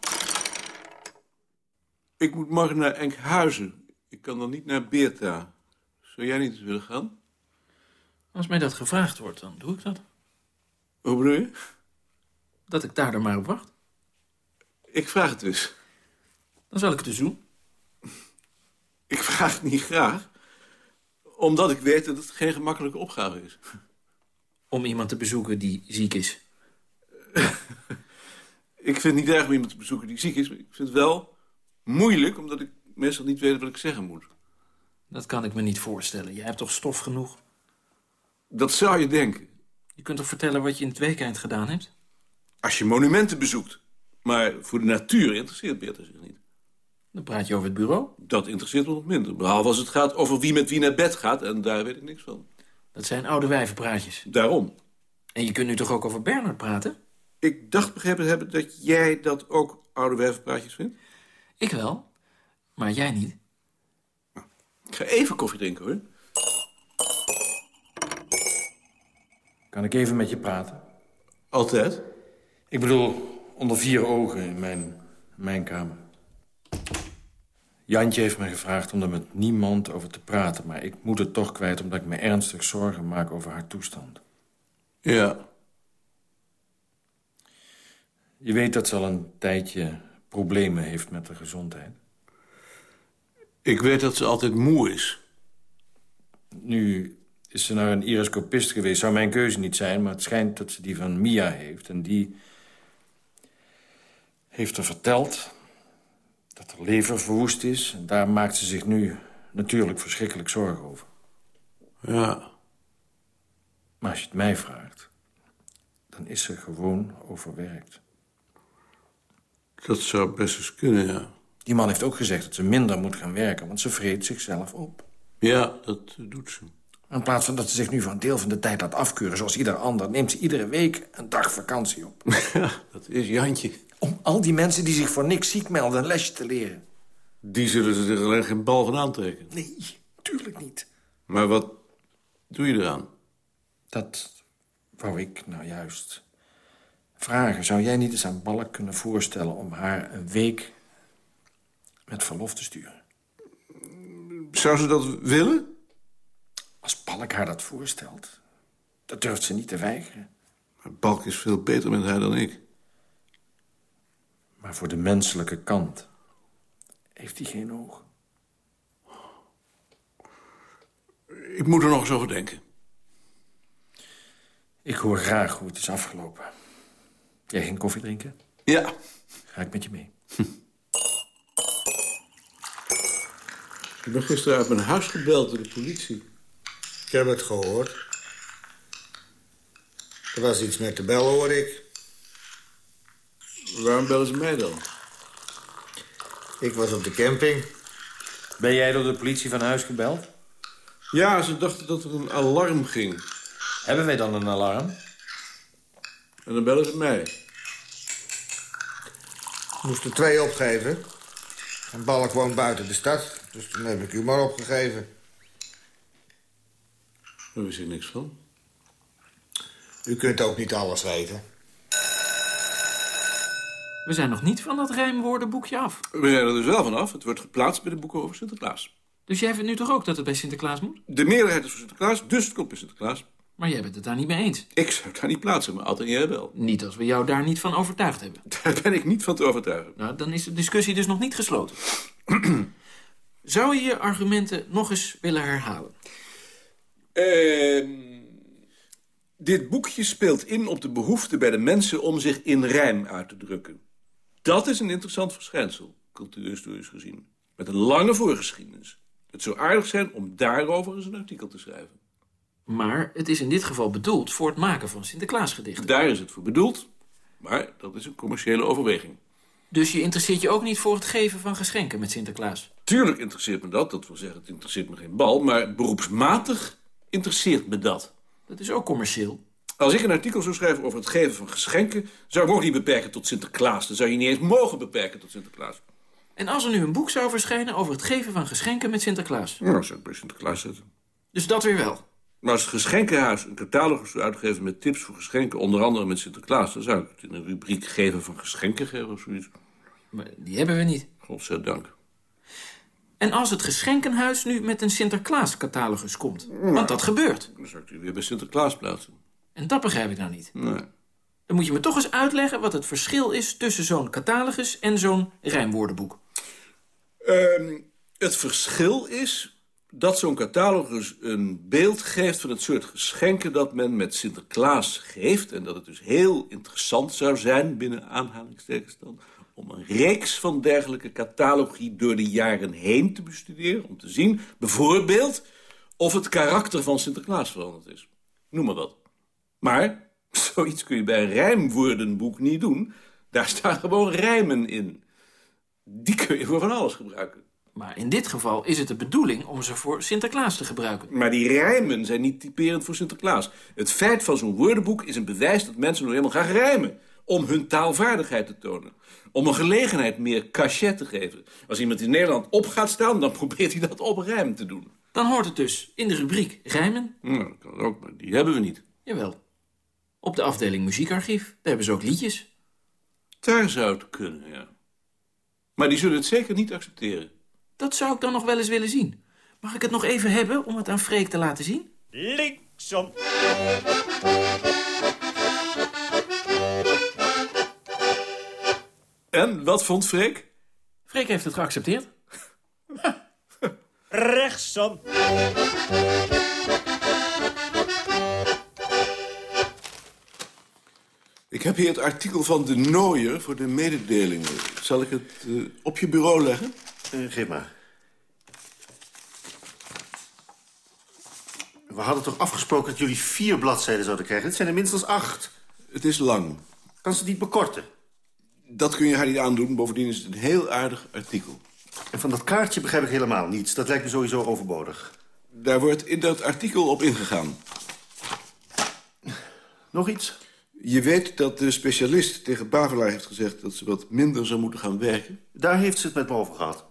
[SPEAKER 6] Ik moet morgen naar Enkhuizen. Ik kan dan niet naar Beerta. Zou jij niet eens willen gaan?
[SPEAKER 11] Als mij dat gevraagd wordt, dan doe ik dat.
[SPEAKER 6] Hoe bedoel je?
[SPEAKER 11] Dat ik daar dan maar op wacht.
[SPEAKER 6] Ik vraag het dus.
[SPEAKER 11] Dan zal ik het dus doen.
[SPEAKER 6] Ik vraag het niet graag. Omdat ik weet dat het geen gemakkelijke opgave is.
[SPEAKER 11] Om iemand te bezoeken die ziek is.
[SPEAKER 6] Ik vind het niet erg om iemand te bezoeken die ziek is. Maar ik vind het wel moeilijk, omdat ik meestal niet weet wat ik zeggen moet.
[SPEAKER 11] Dat kan ik me niet voorstellen. Je hebt toch stof genoeg?
[SPEAKER 6] Dat zou je denken.
[SPEAKER 11] Je kunt toch vertellen wat je in het weekend gedaan hebt?
[SPEAKER 6] Als je monumenten bezoekt. Maar voor de natuur interesseert Beerta zich niet.
[SPEAKER 11] Dan praat je over het bureau.
[SPEAKER 6] Dat interesseert me nog minder. Behalve als het gaat over wie met wie naar bed gaat. En daar weet ik niks van.
[SPEAKER 11] Dat zijn oude wijvenpraatjes.
[SPEAKER 6] Daarom.
[SPEAKER 11] En je kunt nu toch ook over Bernard praten?
[SPEAKER 6] Ik dacht begrepen te hebben dat jij dat ook oude wijvenpraatjes vindt.
[SPEAKER 11] Ik wel. Maar jij niet.
[SPEAKER 6] Ik ga even koffie drinken, hoor.
[SPEAKER 1] Kan ik even met je praten?
[SPEAKER 6] Altijd?
[SPEAKER 1] Ik bedoel, onder vier ogen in mijn, mijn kamer. Jantje heeft me gevraagd om er met niemand over te praten... maar ik moet het toch kwijt omdat ik me ernstig zorgen maak over haar toestand.
[SPEAKER 6] Ja.
[SPEAKER 1] Je weet dat ze al een tijdje problemen heeft met haar gezondheid.
[SPEAKER 6] Ik weet dat ze altijd moe is.
[SPEAKER 1] Nu is ze naar een iriscopist geweest. Zou mijn keuze niet zijn, maar het schijnt dat ze die van Mia heeft. En die heeft haar verteld dat haar lever verwoest is. En daar maakt ze zich nu natuurlijk verschrikkelijk zorgen over.
[SPEAKER 6] Ja.
[SPEAKER 1] Maar als je het mij vraagt, dan is ze gewoon overwerkt.
[SPEAKER 6] Dat zou best eens kunnen, ja.
[SPEAKER 1] Die man heeft ook gezegd dat ze minder moet gaan werken, want ze vreet zichzelf op.
[SPEAKER 6] Ja, dat doet ze.
[SPEAKER 1] In plaats van dat ze zich nu voor een deel van de tijd laat afkeuren... zoals ieder ander, neemt ze iedere week een dag vakantie op.
[SPEAKER 6] Ja, dat is Jantje.
[SPEAKER 1] Om al die mensen die zich voor niks ziek melden een lesje te leren.
[SPEAKER 6] Die zullen ze er alleen geen bal van aantrekken.
[SPEAKER 1] Nee, tuurlijk niet.
[SPEAKER 6] Maar wat doe je eraan?
[SPEAKER 1] Dat wou ik nou juist vragen. Zou jij niet eens aan Balk kunnen voorstellen... om haar een week met verlof te sturen?
[SPEAKER 6] Zou ze dat willen?
[SPEAKER 1] Als Balk haar dat voorstelt, dat durft ze niet te weigeren.
[SPEAKER 6] Maar Balk is veel beter met haar dan ik.
[SPEAKER 1] Maar voor de menselijke kant heeft hij geen oog.
[SPEAKER 6] Ik moet er nog eens over denken.
[SPEAKER 1] Ik hoor graag hoe het is afgelopen. Jij ging koffie drinken?
[SPEAKER 6] Ja.
[SPEAKER 1] Ga ik met je mee.
[SPEAKER 6] Ik ben gisteren uit mijn huis gebeld door de politie.
[SPEAKER 8] Ik heb het gehoord. Er was iets met de bel, hoor ik.
[SPEAKER 6] Waarom bellen ze mij dan?
[SPEAKER 8] Ik was op de camping.
[SPEAKER 1] Ben jij door de politie van huis gebeld?
[SPEAKER 6] Ja, ze dachten dat er een alarm ging.
[SPEAKER 1] Hebben wij dan een alarm?
[SPEAKER 6] En dan bellen ze mij.
[SPEAKER 8] Ik moest er twee opgeven. En Balk woont buiten de stad, dus toen heb ik u maar opgegeven.
[SPEAKER 6] Daar wist ik niks van.
[SPEAKER 8] U kunt ook niet alles weten.
[SPEAKER 11] We zijn nog niet van dat rijmwoordenboekje af.
[SPEAKER 6] We zijn er dus wel vanaf. Het wordt geplaatst bij de boeken over Sinterklaas.
[SPEAKER 11] Dus jij vindt nu toch ook dat het bij Sinterklaas moet?
[SPEAKER 6] De meerderheid is voor Sinterklaas, dus het komt bij Sinterklaas.
[SPEAKER 11] Maar jij bent het daar niet mee eens.
[SPEAKER 6] Ik zou het daar niet plaatsen, maar altijd jij wel.
[SPEAKER 11] Niet als we jou daar niet van overtuigd hebben.
[SPEAKER 6] Daar ben ik niet van te overtuigen.
[SPEAKER 11] Nou, dan is de discussie dus nog niet gesloten. Zou je je argumenten nog eens willen herhalen?
[SPEAKER 6] Ehm, dit boekje speelt in op de behoefte bij de mensen om zich in rijm uit te drukken. Dat is een interessant verschijnsel, cultuurhistorisch gezien. Met een lange voorgeschiedenis. Het zou aardig zijn om daarover eens een artikel te schrijven.
[SPEAKER 11] Maar het is in dit geval bedoeld voor het maken van Sinterklaasgedichten.
[SPEAKER 6] Daar is het voor bedoeld, maar dat is een commerciële overweging.
[SPEAKER 11] Dus je interesseert je ook niet voor het geven van geschenken met Sinterklaas?
[SPEAKER 6] Tuurlijk interesseert me dat, dat wil zeggen, het interesseert me geen bal... maar beroepsmatig interesseert me dat.
[SPEAKER 11] Dat is ook commercieel.
[SPEAKER 6] Als ik een artikel zou schrijven over het geven van geschenken... zou ik me ook niet beperken tot Sinterklaas. Dan zou je niet eens mogen beperken tot Sinterklaas.
[SPEAKER 11] En als er nu een boek zou verschijnen over het geven van geschenken met Sinterklaas?
[SPEAKER 6] Nou, dat zou ik bij Sinterklaas zetten.
[SPEAKER 11] Dus dat weer wel.
[SPEAKER 6] Maar als het geschenkenhuis een catalogus zou uitgeven met tips voor geschenken, onder andere met Sinterklaas, dan zou ik het in een rubriek geven van geschenken geven of zoiets.
[SPEAKER 11] Maar die hebben we niet.
[SPEAKER 6] Godzijdank.
[SPEAKER 11] En als het geschenkenhuis nu met een Sinterklaas-catalogus komt? Want dat gebeurt.
[SPEAKER 6] Dan zou ik die weer bij Sinterklaas plaatsen.
[SPEAKER 11] En dat begrijp ik nou niet.
[SPEAKER 6] Nee.
[SPEAKER 11] Dan moet je me toch eens uitleggen wat het verschil is tussen zo'n catalogus en zo'n rijmwoordenboek.
[SPEAKER 6] Ehm, het verschil is dat zo'n catalogus een beeld geeft van het soort geschenken dat men met Sinterklaas geeft. En dat het dus heel interessant zou zijn, binnen aanhalingstekens dan, om een reeks van dergelijke catalogie door de jaren heen te bestuderen. Om te zien, bijvoorbeeld, of het karakter van Sinterklaas veranderd is. Noem maar wat. Maar zoiets kun je bij een rijmwoordenboek niet doen. Daar staan gewoon rijmen in. Die kun je voor van alles gebruiken.
[SPEAKER 11] Maar in dit geval is het de bedoeling om ze voor Sinterklaas te gebruiken.
[SPEAKER 6] Maar die rijmen zijn niet typerend voor Sinterklaas. Het feit van zo'n woordenboek is een bewijs dat mensen nou helemaal gaan rijmen. Om hun taalvaardigheid te tonen. Om een gelegenheid meer cachet te geven. Als iemand in Nederland op gaat staan, dan probeert hij dat op rijm te doen.
[SPEAKER 11] Dan hoort het dus in de rubriek rijmen.
[SPEAKER 6] Nou, dat kan ook, maar die hebben we niet.
[SPEAKER 11] Jawel. Op de afdeling muziekarchief, daar hebben ze ook liedjes.
[SPEAKER 6] Daar zou het kunnen, ja. Maar die zullen het zeker niet accepteren.
[SPEAKER 11] Dat zou ik dan nog wel eens willen zien. Mag ik het nog even hebben om het aan Freek te laten zien?
[SPEAKER 9] Linksom.
[SPEAKER 6] En, wat vond Freek?
[SPEAKER 11] Freek heeft het geaccepteerd.
[SPEAKER 9] Rechtsom.
[SPEAKER 6] Ik heb hier het artikel van de Nooier voor de mededelingen. Zal ik het eh, op je bureau leggen?
[SPEAKER 12] Uh, geef maar. We hadden toch afgesproken dat jullie vier bladzijden zouden krijgen? Het zijn er minstens acht.
[SPEAKER 6] Het is lang.
[SPEAKER 12] Kan ze het niet bekorten?
[SPEAKER 6] Dat kun je haar niet aandoen. Bovendien is het een heel aardig artikel.
[SPEAKER 12] En van dat kaartje begrijp ik helemaal niets. Dat lijkt me sowieso overbodig.
[SPEAKER 6] Daar wordt in dat artikel op ingegaan.
[SPEAKER 12] Nog iets?
[SPEAKER 6] Je weet dat de specialist tegen Bavelaar heeft gezegd... dat ze wat minder zou moeten gaan werken?
[SPEAKER 12] Daar heeft ze het met me over gehad.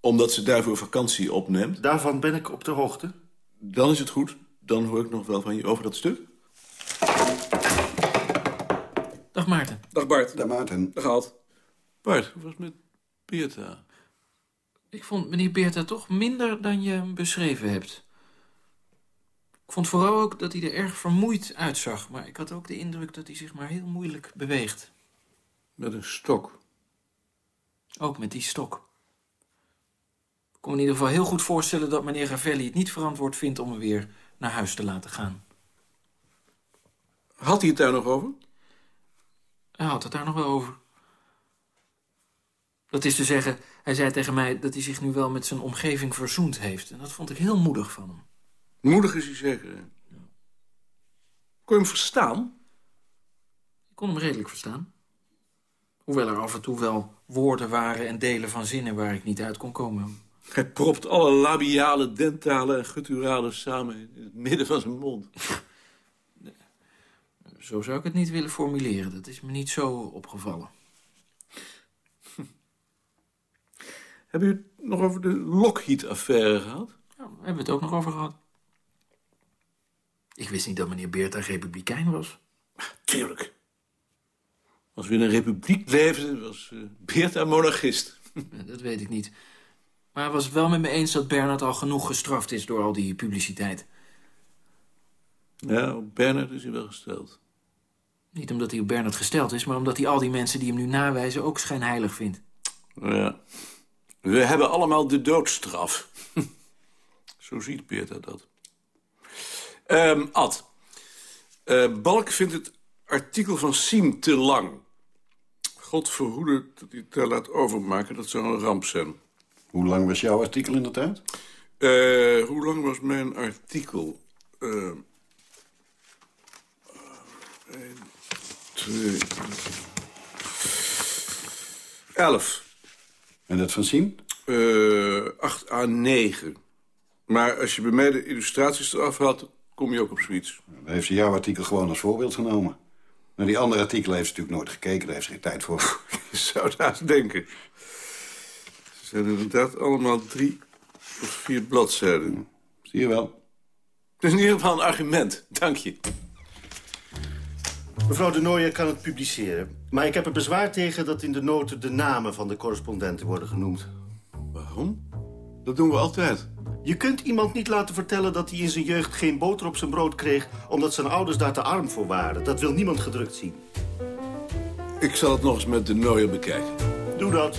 [SPEAKER 6] Omdat ze daarvoor vakantie opneemt?
[SPEAKER 12] Daarvan ben ik op de hoogte.
[SPEAKER 6] Dan is het goed. Dan hoor ik nog wel van je over dat stuk.
[SPEAKER 11] Dag Maarten.
[SPEAKER 6] Dag Bart.
[SPEAKER 8] Dag Maarten.
[SPEAKER 6] Dag Alt. Bart, hoe was het met Beerta?
[SPEAKER 11] Ik vond meneer Beerta toch minder dan je hem beschreven hebt. Ik vond vooral ook dat hij er erg vermoeid uitzag. Maar ik had ook de indruk dat hij zich maar heel moeilijk beweegt.
[SPEAKER 6] Met een stok?
[SPEAKER 11] Ook met die stok. Ik kon me in ieder geval heel goed voorstellen dat meneer Ravelli het niet verantwoord vindt om hem weer naar huis te laten gaan.
[SPEAKER 6] Had hij het daar nog over?
[SPEAKER 11] Hij had het daar nog wel over. Dat is te zeggen, hij zei tegen mij dat hij zich nu wel met zijn omgeving verzoend heeft. En dat vond ik heel moedig van hem.
[SPEAKER 6] Moedig is hij zeker. Hè? Kon je hem verstaan?
[SPEAKER 11] Ik kon hem redelijk verstaan. Hoewel er af en toe wel woorden waren en delen van zinnen waar ik niet uit kon komen.
[SPEAKER 6] Hij propt alle labiale, dentale en gutturale samen in het midden van zijn mond.
[SPEAKER 11] Zo zou ik het niet willen formuleren. Dat is me niet zo opgevallen.
[SPEAKER 6] Hebben jullie het nog over de Lockheed-affaire gehad?
[SPEAKER 11] Ja, daar hebben we het ook nog over gehad. Ik wist niet dat meneer Beerta republikein was.
[SPEAKER 6] Tuurlijk. Als we in een republiek leefden, was uh, Beerta monarchist.
[SPEAKER 11] Dat weet ik niet. Maar hij was het wel met me eens dat Bernard al genoeg gestraft is door al die publiciteit.
[SPEAKER 6] Ja, op Bernard is hij wel gesteld.
[SPEAKER 11] Niet omdat hij op Bernard gesteld is, maar omdat hij al die mensen die hem nu nawijzen ook schijnheilig vindt.
[SPEAKER 6] Ja. We hebben allemaal de doodstraf. Zo ziet Beerta dat. Um, Ad. Uh, Balk vindt het artikel van Siem te lang. God verhoede dat hij het daar laat overmaken. Dat zou een ramp zijn.
[SPEAKER 13] Hoe lang was jouw artikel in de tijd?
[SPEAKER 6] Uh, hoe lang was mijn artikel? Uh, 1, 2, 11.
[SPEAKER 13] En dat van Siem?
[SPEAKER 6] Uh, 8 à 9. Maar als je bij mij de illustraties eraf had, kom je ook op zoiets.
[SPEAKER 13] Dan heeft ze jouw artikel gewoon als voorbeeld genomen. Naar die andere artikelen heeft ze natuurlijk nooit gekeken. Daar heeft ze geen tijd voor.
[SPEAKER 6] je zou daar denken. zijn inderdaad allemaal drie of vier bladzijden.
[SPEAKER 13] Zie je wel.
[SPEAKER 6] Het is in ieder geval een argument. Dank je.
[SPEAKER 12] Mevrouw de Nooijer kan het publiceren. Maar ik heb er bezwaar tegen dat in de noten de namen van de correspondenten worden genoemd.
[SPEAKER 6] Waarom? Dat doen we altijd.
[SPEAKER 12] Je kunt iemand niet laten vertellen dat hij in zijn jeugd geen boter op zijn brood kreeg... omdat zijn ouders daar te arm voor waren. Dat wil niemand gedrukt zien.
[SPEAKER 6] Ik zal het nog eens met de Nooier bekijken.
[SPEAKER 12] Doe dat.